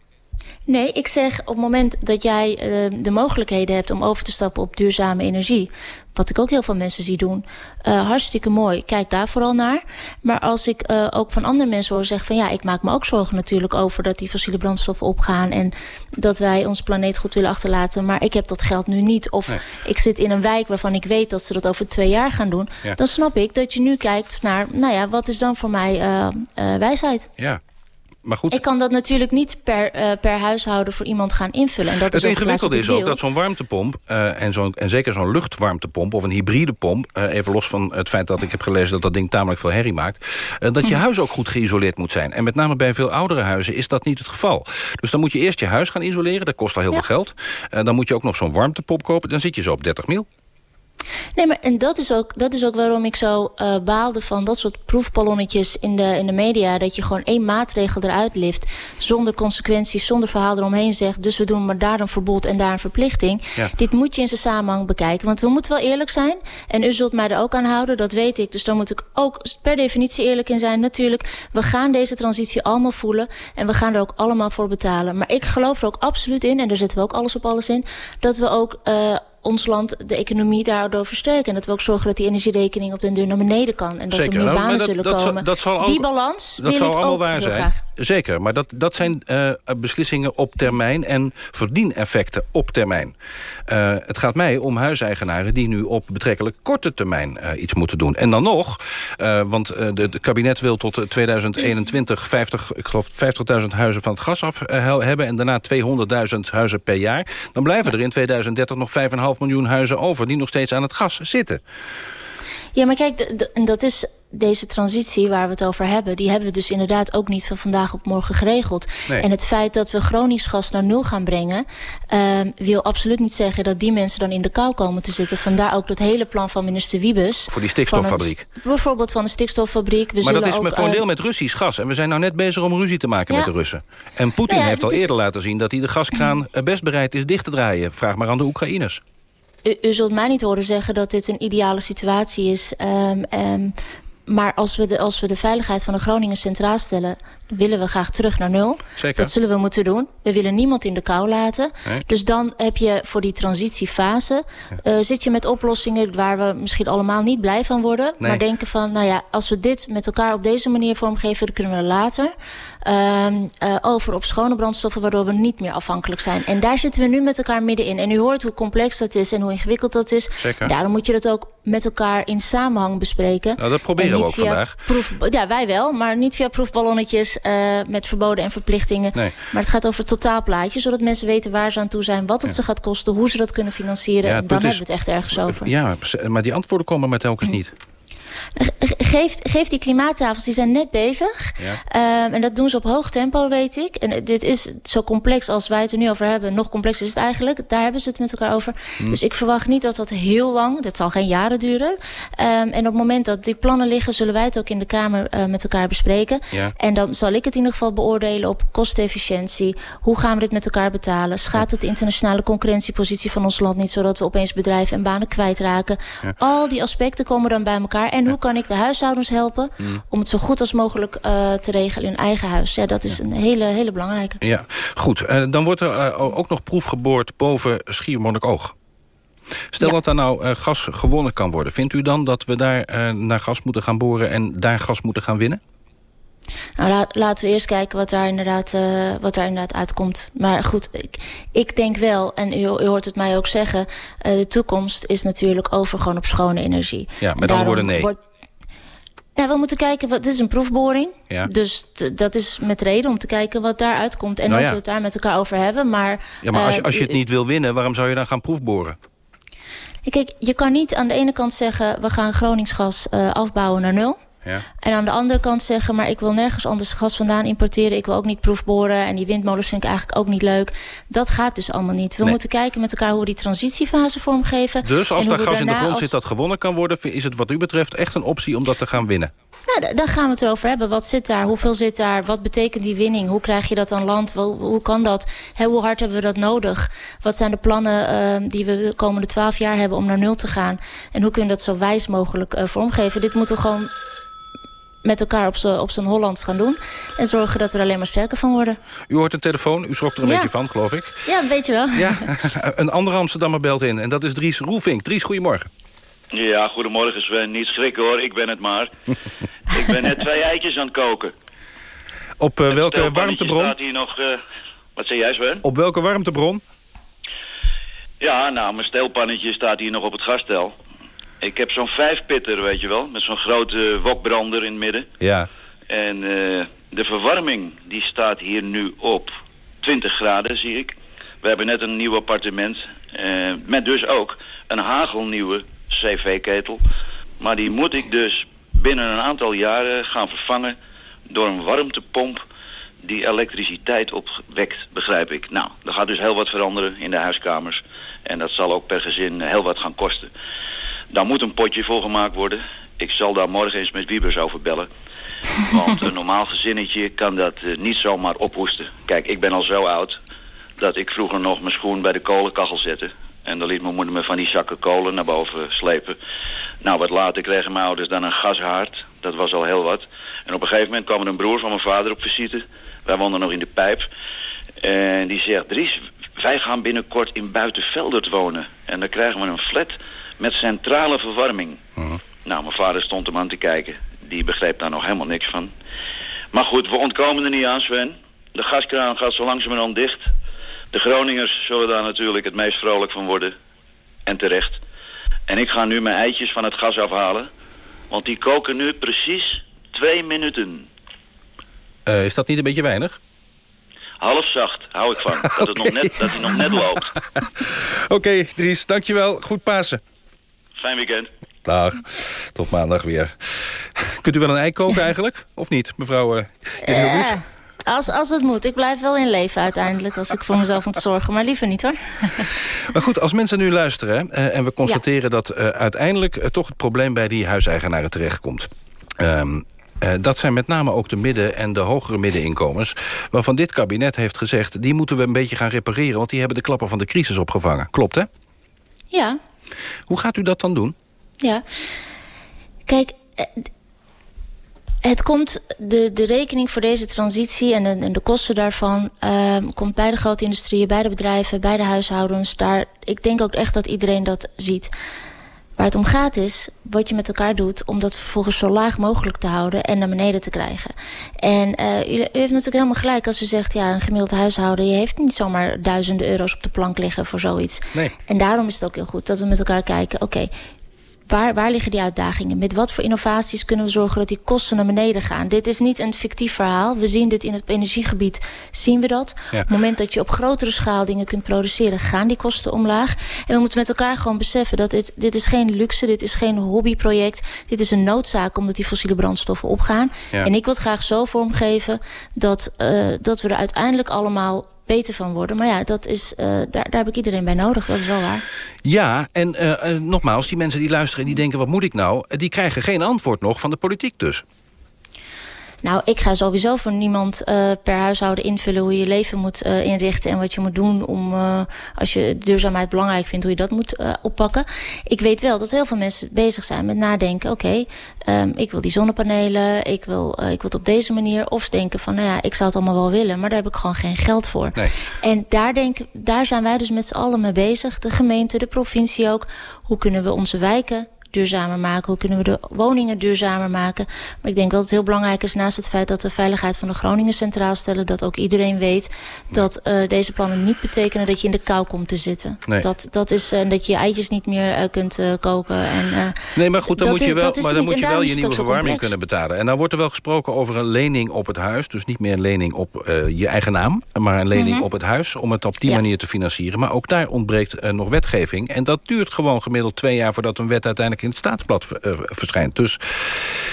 Nee, ik zeg op het moment dat jij eh, de mogelijkheden hebt om over te stappen op duurzame energie. Wat ik ook heel veel mensen zie doen. eh, hartstikke mooi. Kijk daar vooral naar. Maar als ik eh, ook van andere mensen hoor zeggen van ja, ik maak me ook zorgen natuurlijk over dat die fossiele brandstoffen opgaan. En dat wij onze planeet goed willen achterlaten. Maar ik heb dat geld nu niet. Of Nee. ik zit in een wijk waarvan ik weet dat ze dat over twee jaar gaan doen. Ja. Dan snap ik dat je nu kijkt naar, nou ja, wat is dan voor mij wijsheid? Ja. Maar goed, Ik kan dat natuurlijk niet per, eh, per huishouden voor iemand gaan invullen. En dat het is ingewikkelde is ook dat zo'n warmtepomp... eh, en, zo'n en zeker zo'n luchtwarmtepomp of een hybride pomp... eh, even los van het feit dat ik heb gelezen dat dat ding tamelijk veel herrie maakt... dat Hm. je huis ook goed geïsoleerd moet zijn. En met name bij veel oudere huizen is dat niet het geval. Dus dan moet je eerst je huis gaan isoleren. Dat kost al heel Ja. veel geld. Dan moet je ook nog zo'n warmtepomp kopen. Dan zit je zo op 30 mil. Nee, maar en dat is ook, dat is ook waarom ik zo eh, baalde van dat soort proefballonnetjes in de, in de media. Dat je gewoon één maatregel eruit lift. Zonder consequenties, zonder verhaal eromheen zegt. Dus we doen maar daar een verbod en daar een verplichting. Ja. Dit moet je in zijn samenhang bekijken. Want we moeten wel eerlijk zijn. En u zult mij er ook aan houden, dat weet ik. Dus daar moet ik ook per definitie eerlijk in zijn. Natuurlijk, we gaan deze transitie allemaal voelen. En we gaan er ook allemaal voor betalen. Maar ik geloof er ook absoluut in, en daar zetten we ook alles op alles in. Dat we ook... eh, ons land de economie daardoor versterken. En dat we ook zorgen dat die energierekening op den duur naar beneden kan. En dat Zeker. er meer banen dat- zullen dat komen. dat zal ook- die balans Dat wil zal ik allemaal ook waar zijn. graag. Zeker, maar dat, dat zijn eh, beslissingen op termijn... en verdieneffecten op termijn. Eh, het gaat mij om huiseigenaren die nu op betrekkelijk korte termijn eh, iets moeten doen. En dan nog, want de- het kabinet wil tot eh, 2021 50, ik geloof 50.000 huizen van het gas af hebben... en daarna 200.000 huizen per jaar. Dan blijven er in 2030 nog 5,5 miljoen huizen over... die nog steeds aan het gas zitten. Ja, maar kijk, dat is deze transitie waar we het over hebben... die hebben we dus inderdaad ook niet van vandaag op morgen geregeld. Nee. En het feit dat we Gronings gas naar nul gaan brengen... ehm, wil absoluut niet zeggen dat die mensen dan in de kou komen te zitten. Vandaar ook dat hele plan van minister Wiebes... Voor die stikstoffabriek. een- bijvoorbeeld van de stikstoffabriek. We maar dat is ook, voor een eh, deel met Russisch gas. En we zijn nou net bezig om ruzie te maken Ja. met de Russen. En Poetin Nou ja, heeft al is- eerder laten zien... dat hij de gaskraan best bereid is dicht te draaien. Vraag maar aan de Oekraïners. U, zult mij niet horen zeggen dat dit een ideale situatie is. Ehm, ehm, maar als we, de, als we de veiligheid van de Groningen centraal stellen... willen we graag terug naar nul. Zeker. Dat zullen we moeten doen. We willen niemand in de kou laten. Nee. Dus dan heb je voor die transitiefase... eh, zit je met oplossingen waar we misschien allemaal niet blij van worden. Nee. Maar denken van, nou ja, als we dit met elkaar op deze manier vormgeven... dan kunnen we later ehm, eh, over op schone brandstoffen... waardoor we niet meer afhankelijk zijn. En daar zitten we nu met elkaar middenin. En u hoort hoe complex dat is en hoe ingewikkeld dat is. Zeker. Daarom moet je dat ook met elkaar in samenhang bespreken. Nou, dat proberen En we ook vandaag. Proef, ja, wij wel, maar niet via proefballonnetjes eh, met verboden en verplichtingen. Nee. Maar het gaat over het totaalplaatje, zodat mensen weten waar ze aan toe zijn, wat het ze gaat kosten, hoe ze dat kunnen financieren. Ja, en dan hebben we het echt ergens over. Ja, maar die antwoorden komen maar telkens niet. Geef, geef die klimaattafels, die zijn net bezig. Ja. Ehm, en dat doen ze op hoog tempo, weet ik. En dit is zo complex als wij het er nu over hebben. Nog complexer is het eigenlijk. Daar hebben ze het met elkaar over. Hm. Dus ik verwacht niet dat dat heel lang... dat zal geen jaren duren. Ehm, en op het moment dat die plannen liggen... zullen wij het ook in de Kamer eh, met elkaar bespreken. Ja. En dan zal ik het in ieder geval beoordelen op kostenefficiëntie. Hoe gaan we dit met elkaar betalen? Schaadt het de internationale concurrentiepositie van ons land niet... zodat we opeens bedrijven en banen kwijtraken? Ja. Al die aspecten komen dan bij elkaar. En hoe kan ik de huishoudens helpen... Mm. om het zo goed als mogelijk eh, te regelen in hun eigen huis? Ja, dat is een hele, hele belangrijke. Ja, goed. Eh, dan wordt er eh, ook nog proef geboord boven Schiermonnikoog. Stel dat daar nou gas gewonnen kan worden. Vindt u dan dat we daar naar gas moeten gaan boren... en daar gas moeten gaan winnen? Nou, la- laten we eerst kijken wat daar inderdaad, wat daar inderdaad uitkomt. Maar goed, ik, ik denk wel, en u, u hoort het mij ook zeggen... de toekomst is natuurlijk over gewoon op schone energie. Ja, met andere woorden nee. wordt- ja, we moeten kijken, wat, dit is een proefboring. Ja. Dus dat is met reden om te kijken wat daar uitkomt. En Nou als ja. we het daar met elkaar over hebben. Maar, Ja, maar als je, eh, als je het niet wil winnen, waarom zou je dan gaan proefboren? Kijk, je kan niet aan de ene kant zeggen... we gaan Groningsgas eh, afbouwen naar nul. Ja. En aan de andere kant zeggen... maar ik wil nergens anders gas vandaan importeren. Ik wil ook niet proefboren. En die windmolens vind ik eigenlijk ook niet leuk. Dat gaat dus allemaal niet. We Nee. moeten kijken met elkaar hoe we die transitiefase vormgeven. Dus als daar gas in de grond als- zit dat gewonnen kan worden... is het wat u betreft echt een optie om dat te gaan winnen? Nou, da- daar gaan we het erover hebben. Wat zit daar? Hoeveel zit daar? Wat betekent die winning? Hoe krijg je dat aan land? Hoe, kan dat? Hoe hard hebben we dat nodig? Wat zijn de plannen eh, die we de komende twaalf jaar hebben om naar nul te gaan? En hoe kunnen we dat zo wijs mogelijk eh, vormgeven? Dit moeten we gewoon met elkaar op z'n op Hollands gaan doen. En zorgen dat we er alleen maar sterker van worden. U hoort een telefoon, u schrok er een Ja. beetje van, geloof ik. Ja, weet je wel. Ja, een andere Amsterdammer belt in en dat is Dries Roelvink. Dries, goedemorgen. Ja, goedemorgen Sven. Niet schrikken hoor, ik ben het maar. ik ben net twee eitjes aan het koken. Op eh, welke warmtebron? staat hier nog... eh, wat zei jij Sven? Op welke warmtebron? Ja, nou, mijn steelpannetje staat hier nog op het gasstel. Ik heb zo'n vijfpitter, weet je wel, met zo'n grote wokbrander in het midden. Ja. En eh, de verwarming, die staat hier nu op 20 graden, zie ik. We hebben net een nieuw appartement, eh, met dus ook een hagelnieuwe cv-ketel. Maar die moet ik dus binnen een aantal jaren gaan vervangen door een warmtepomp die elektriciteit opwekt, begrijp ik. Nou, er gaat dus heel wat veranderen in de huiskamers. En dat zal ook per gezin eh, heel wat gaan kosten. Daar moet een potje voor gemaakt worden. Ik zal daar morgen eens met Wiebers over bellen. Want een normaal gezinnetje kan dat eh, niet zomaar ophoesten. Kijk, ik ben al zo oud dat ik vroeger nog mijn schoen bij de kolenkachel zette. En dan liet mijn moeder me van die zakken kolen naar boven slepen. Nou, wat later kregen mijn ouders dan een gashaard. Dat was al heel wat. En op een gegeven moment kwam er een broer van mijn vader op visite. Wij woonden nog in de pijp. En die zegt, Dries, wij gaan binnenkort in Buitenveldert wonen. En dan krijgen we een flat met centrale verwarming. Nou, mijn vader stond hem aan te kijken. Die begreep daar nog helemaal niks van. Maar goed, we ontkomen er niet aan, Sven. De gaskraan gaat zo langzamerhand dicht. De Groningers zullen daar natuurlijk het meest vrolijk van worden. En terecht. En ik ga nu mijn eitjes van het gas afhalen. Want die koken nu precies twee minuten. Eh, is dat niet een beetje weinig? Half zacht, hou ik van. Dat, het nog net, dat hij nog net loopt. Oké, Dries, dankjewel. Goed Pasen. Fijn weekend. Dag. Tot maandag weer. Kunt u wel een ei koken eigenlijk? Of niet, mevrouw uh, Ja, als, als het moet. Ik blijf wel in leven uiteindelijk als ik voor mezelf moet zorgen. Maar liever niet hoor. Maar goed, als mensen nu luisteren... eh, en we constateren dat eh, uiteindelijk eh, toch het probleem... bij die huiseigenaren terechtkomt. Ehm, eh, dat zijn met name ook de midden- en de hogere middeninkomens... waarvan dit kabinet heeft gezegd... die moeten we een beetje gaan repareren... want die hebben de klappen van de crisis opgevangen. Klopt, hè? Ja, Hoe gaat u dat dan doen? ja. Kijk, eh, Het komt, de, de rekening voor deze transitie en de, en de kosten daarvan... Uh, komt bij de grote industrieën, bij de bedrijven, bij de huishoudens. Daar, ik denk ook echt dat iedereen dat ziet. Waar het om gaat is wat je met elkaar doet... om dat vervolgens zo laag mogelijk te houden en naar beneden te krijgen. En uh, u, u, heeft natuurlijk helemaal gelijk als u zegt... ja, een gemiddeld huishouden, je heeft niet zomaar duizenden euro's op de plank liggen voor zoiets. Nee. En daarom is het ook heel goed dat we met elkaar kijken... oké, okay, Waar, waar liggen die uitdagingen? Met wat voor innovaties kunnen we zorgen dat die kosten naar beneden gaan? Dit is niet een fictief verhaal. We zien dit in het energiegebied, zien we dat. Ja. Op het moment dat je op grotere schaal dingen kunt produceren... gaan die kosten omlaag. En we moeten met elkaar gewoon beseffen dat dit, dit is geen luxe... dit is geen hobbyproject. Dit is een noodzaak omdat die fossiele brandstoffen opgaan. Ja. En ik wil het graag zo vormgeven dat, uh, dat we er uiteindelijk allemaal beter van worden. Maar ja, dat is, uh, daar, daar heb ik iedereen bij nodig. Dat is wel waar. Ja, en uh, uh, nogmaals, die mensen die luisteren en die denken... wat moet ik nou? Die krijgen geen antwoord nog van de politiek dus. Nou, ik ga sowieso voor niemand uh, per huishouden invullen hoe je je leven moet uh, inrichten en wat je moet doen om, uh, als je duurzaamheid belangrijk vindt, hoe je dat moet oppakken. Ik weet wel dat heel veel mensen bezig zijn met nadenken, oké, okay, um, ik wil die zonnepanelen, ik wil, ik wil het op deze manier. Of denken van, nou ja, ik zou het allemaal wel willen, maar daar heb ik gewoon geen geld voor. Nee. En daar, denk, daar zijn wij dus met z'n allen mee bezig, de gemeente, de provincie ook. Hoe kunnen we onze wijken duurzamer maken? Hoe kunnen we de woningen duurzamer maken? Maar ik denk dat het heel belangrijk is... naast het feit dat we veiligheid van de Groningen centraal stellen... dat ook iedereen weet dat uh, deze plannen niet betekenen... dat je in de kou komt te zitten. Nee. Dat, dat is uh, dat je je eitjes niet meer uh, kunt koken. En, nee, maar goed, dan moet je wel, maar dan moet je, wel je nieuwe verwarming kunnen betalen. En dan wordt er wel gesproken over een lening op het huis. Dus niet meer een lening op je eigen naam... maar een lening mm -hmm. op het huis om het op die ja. manier te financieren. Maar ook daar ontbreekt nog wetgeving. En dat duurt gewoon gemiddeld twee jaar... voordat een wet uiteindelijk in het staatsblad uh, verschijnt. Dus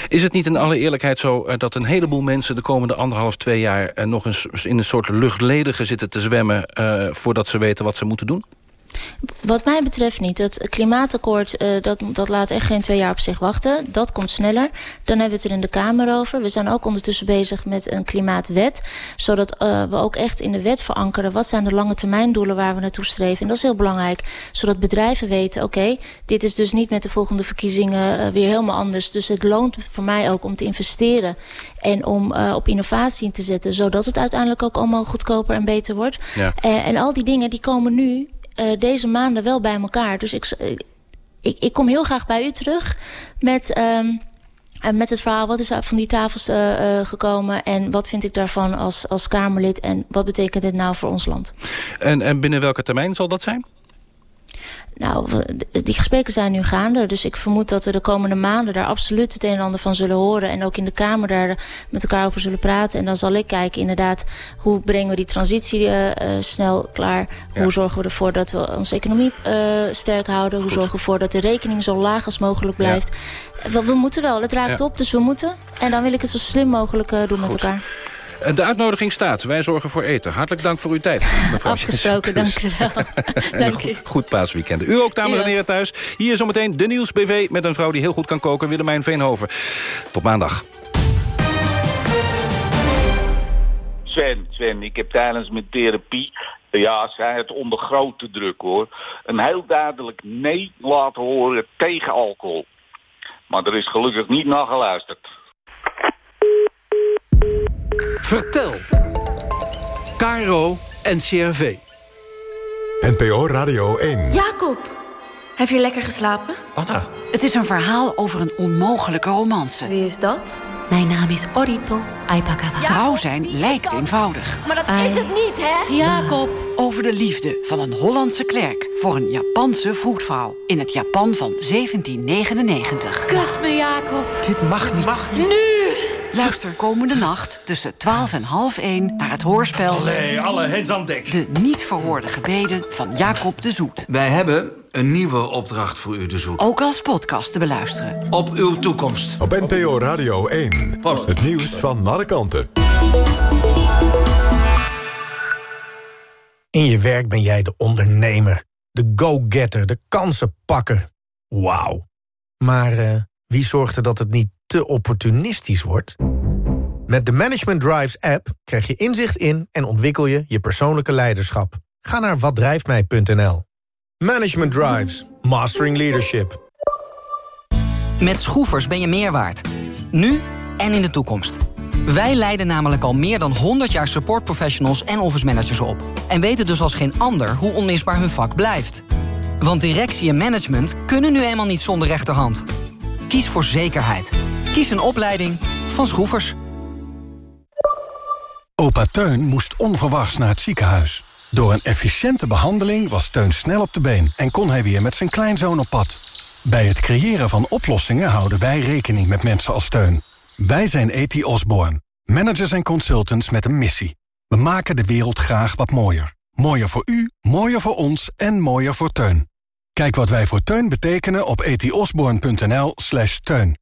is het niet in alle eerlijkheid zo... Uh, dat een heleboel mensen de komende anderhalf, twee jaar... Uh, nog eens in een soort luchtledige zitten te zwemmen... voordat ze weten wat ze moeten doen? Wat mij betreft niet. Het klimaatakkoord, uh, dat, dat laat echt geen twee jaar op zich wachten. Dat komt sneller. Dan hebben we het er in de Kamer over. We zijn ook ondertussen bezig met een klimaatwet. Zodat uh, we ook echt in de wet verankeren... wat zijn de lange termijndoelen waar we naartoe streven. En dat is heel belangrijk. Zodat bedrijven weten, oké, okay, dit is dus niet met de volgende verkiezingen... Uh, weer helemaal anders. Dus het loont voor mij ook om te investeren... en om op innovatie in te zetten... zodat het uiteindelijk ook allemaal goedkoper en beter wordt. Ja. en al die dingen die komen nu uh, deze maanden wel bij elkaar. Dus ik, ik, ik kom heel graag bij u terug met, um, met het verhaal... wat is van die tafels gekomen en wat vind ik daarvan als, als Kamerlid... en wat betekent dit nou voor ons land? En, en binnen welke termijn zal dat zijn? Nou, die gesprekken zijn nu gaande. Dus ik vermoed dat we de komende maanden daar absoluut het een en ander van zullen horen. En ook in de Kamer daar met elkaar over zullen praten. En dan zal ik kijken inderdaad, hoe brengen we die transitie uh, uh, snel klaar? Ja. Hoe zorgen we ervoor dat we onze economie uh, sterk houden? Hoe zorgen we ervoor dat de rekening zo laag als mogelijk blijft? Ja. We, we, moeten wel, het raakt ja. op, dus we moeten. En dan wil ik het zo slim mogelijk doen Goed. met elkaar. De uitnodiging staat. Wij zorgen voor eten. Hartelijk dank voor uw tijd. Afgesproken, dank u wel. dank goed, goed paasweekend. U ook, dames en heren thuis. Hier zometeen de Nieuws BV met een vrouw die heel goed kan koken. Willemijn Veenhoven. Tot maandag. Sven, Sven, ik heb tijdens mijn therapie... Ja, zij het onder grote druk hoor. Een heel duidelijk nee laten horen tegen alcohol. Maar er is gelukkig niet naar geluisterd. Vertel. Caro en CRV. NPO Radio 1. Jacob, heb je lekker geslapen? Anna. Het is een verhaal over een onmogelijke romance. Wie is dat? Mijn naam is Orito Aipakawa. Trouw zijn lijkt eenvoudig. Maar dat I... is het niet, hè? Jacob. Over de liefde van een Hollandse klerk voor een Japanse vroedvrouw. In het Japan van 1799. Kus me, Jacob. Dit mag niet. Mag niet. Nu! Luister komende nacht tussen 12 en half 1 naar het hoorspel... Allee, alle hens aan dek. De niet verhoorde gebeden van Jacob de Zoet. Wij hebben een nieuwe opdracht voor u, de Zoet. Ook als podcast te beluisteren. Op uw toekomst. Op NPO Radio 1. Post. Het nieuws van alle kanten. In je werk ben jij de ondernemer. De go-getter, de kansenpakker. Wauw. Maar uh, wie zorgt er dat het niet te opportunistisch wordt? Met de Management Drives app krijg je inzicht in en ontwikkel je je persoonlijke leiderschap. Ga naar watdrijftmij.nl. Management Drives. Mastering Leadership. Met schroefers ben je meer waard. Nu en in de toekomst. Wij leiden namelijk al meer dan 100 jaar supportprofessionals en office managers op. En weten dus als geen ander hoe onmisbaar hun vak blijft. Want directie en management kunnen nu eenmaal niet zonder rechterhand. Kies voor zekerheid. Kies een opleiding van Schroefers. Opa Teun moest onverwachts naar het ziekenhuis. Door een efficiënte behandeling was Teun snel op de been... en kon hij weer met zijn kleinzoon op pad. Bij het creëren van oplossingen houden wij rekening met mensen als Teun. Wij zijn E.T. Osborne, managers en consultants met een missie. We maken de wereld graag wat mooier. Mooier voor u, mooier voor ons en mooier voor Teun. Kijk wat wij voor Teun betekenen op etiosborn.nl slash teun.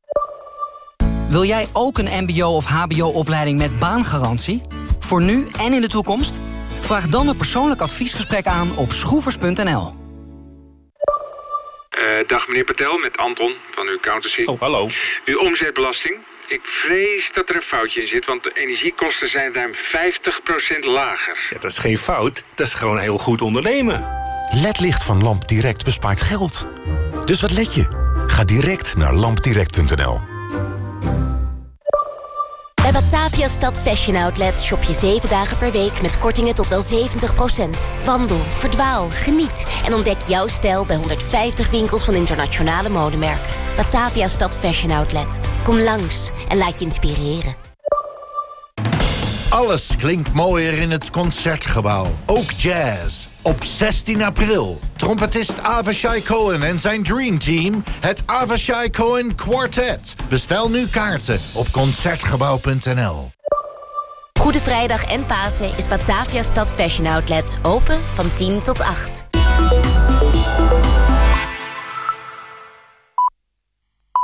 Wil jij ook een mbo- of hbo-opleiding met baangarantie? Voor nu en in de toekomst? Vraag dan een persoonlijk adviesgesprek aan op schroevers.nl. Uh, dag meneer Patel, met Anton van uw accountancy. Oh, hallo. Uw omzetbelasting. Ik vrees dat er een foutje in zit, want de energiekosten zijn ruim 50% lager. Ja, dat is geen fout, dat is gewoon heel goed ondernemen. LED-licht van Lamp Direct bespaart geld. Dus wat let je? Ga direct naar lampdirect.nl. Bij Batavia Stad Fashion Outlet shop je 7 dagen per week met kortingen tot wel 70%. Wandel, verdwaal, geniet en ontdek jouw stijl bij 150 winkels van internationale modemerken. Batavia Stad Fashion Outlet. Kom langs en laat je inspireren. Alles klinkt mooier in het Concertgebouw. Ook jazz. Op 16 april. Trompetist Avishai Cohen en zijn Dream Team. Het Avishai Cohen Quartet. Bestel nu kaarten op Concertgebouw.nl. Goede Vrijdag en Pasen is Batavia Stad Fashion Outlet open van 10 tot 8.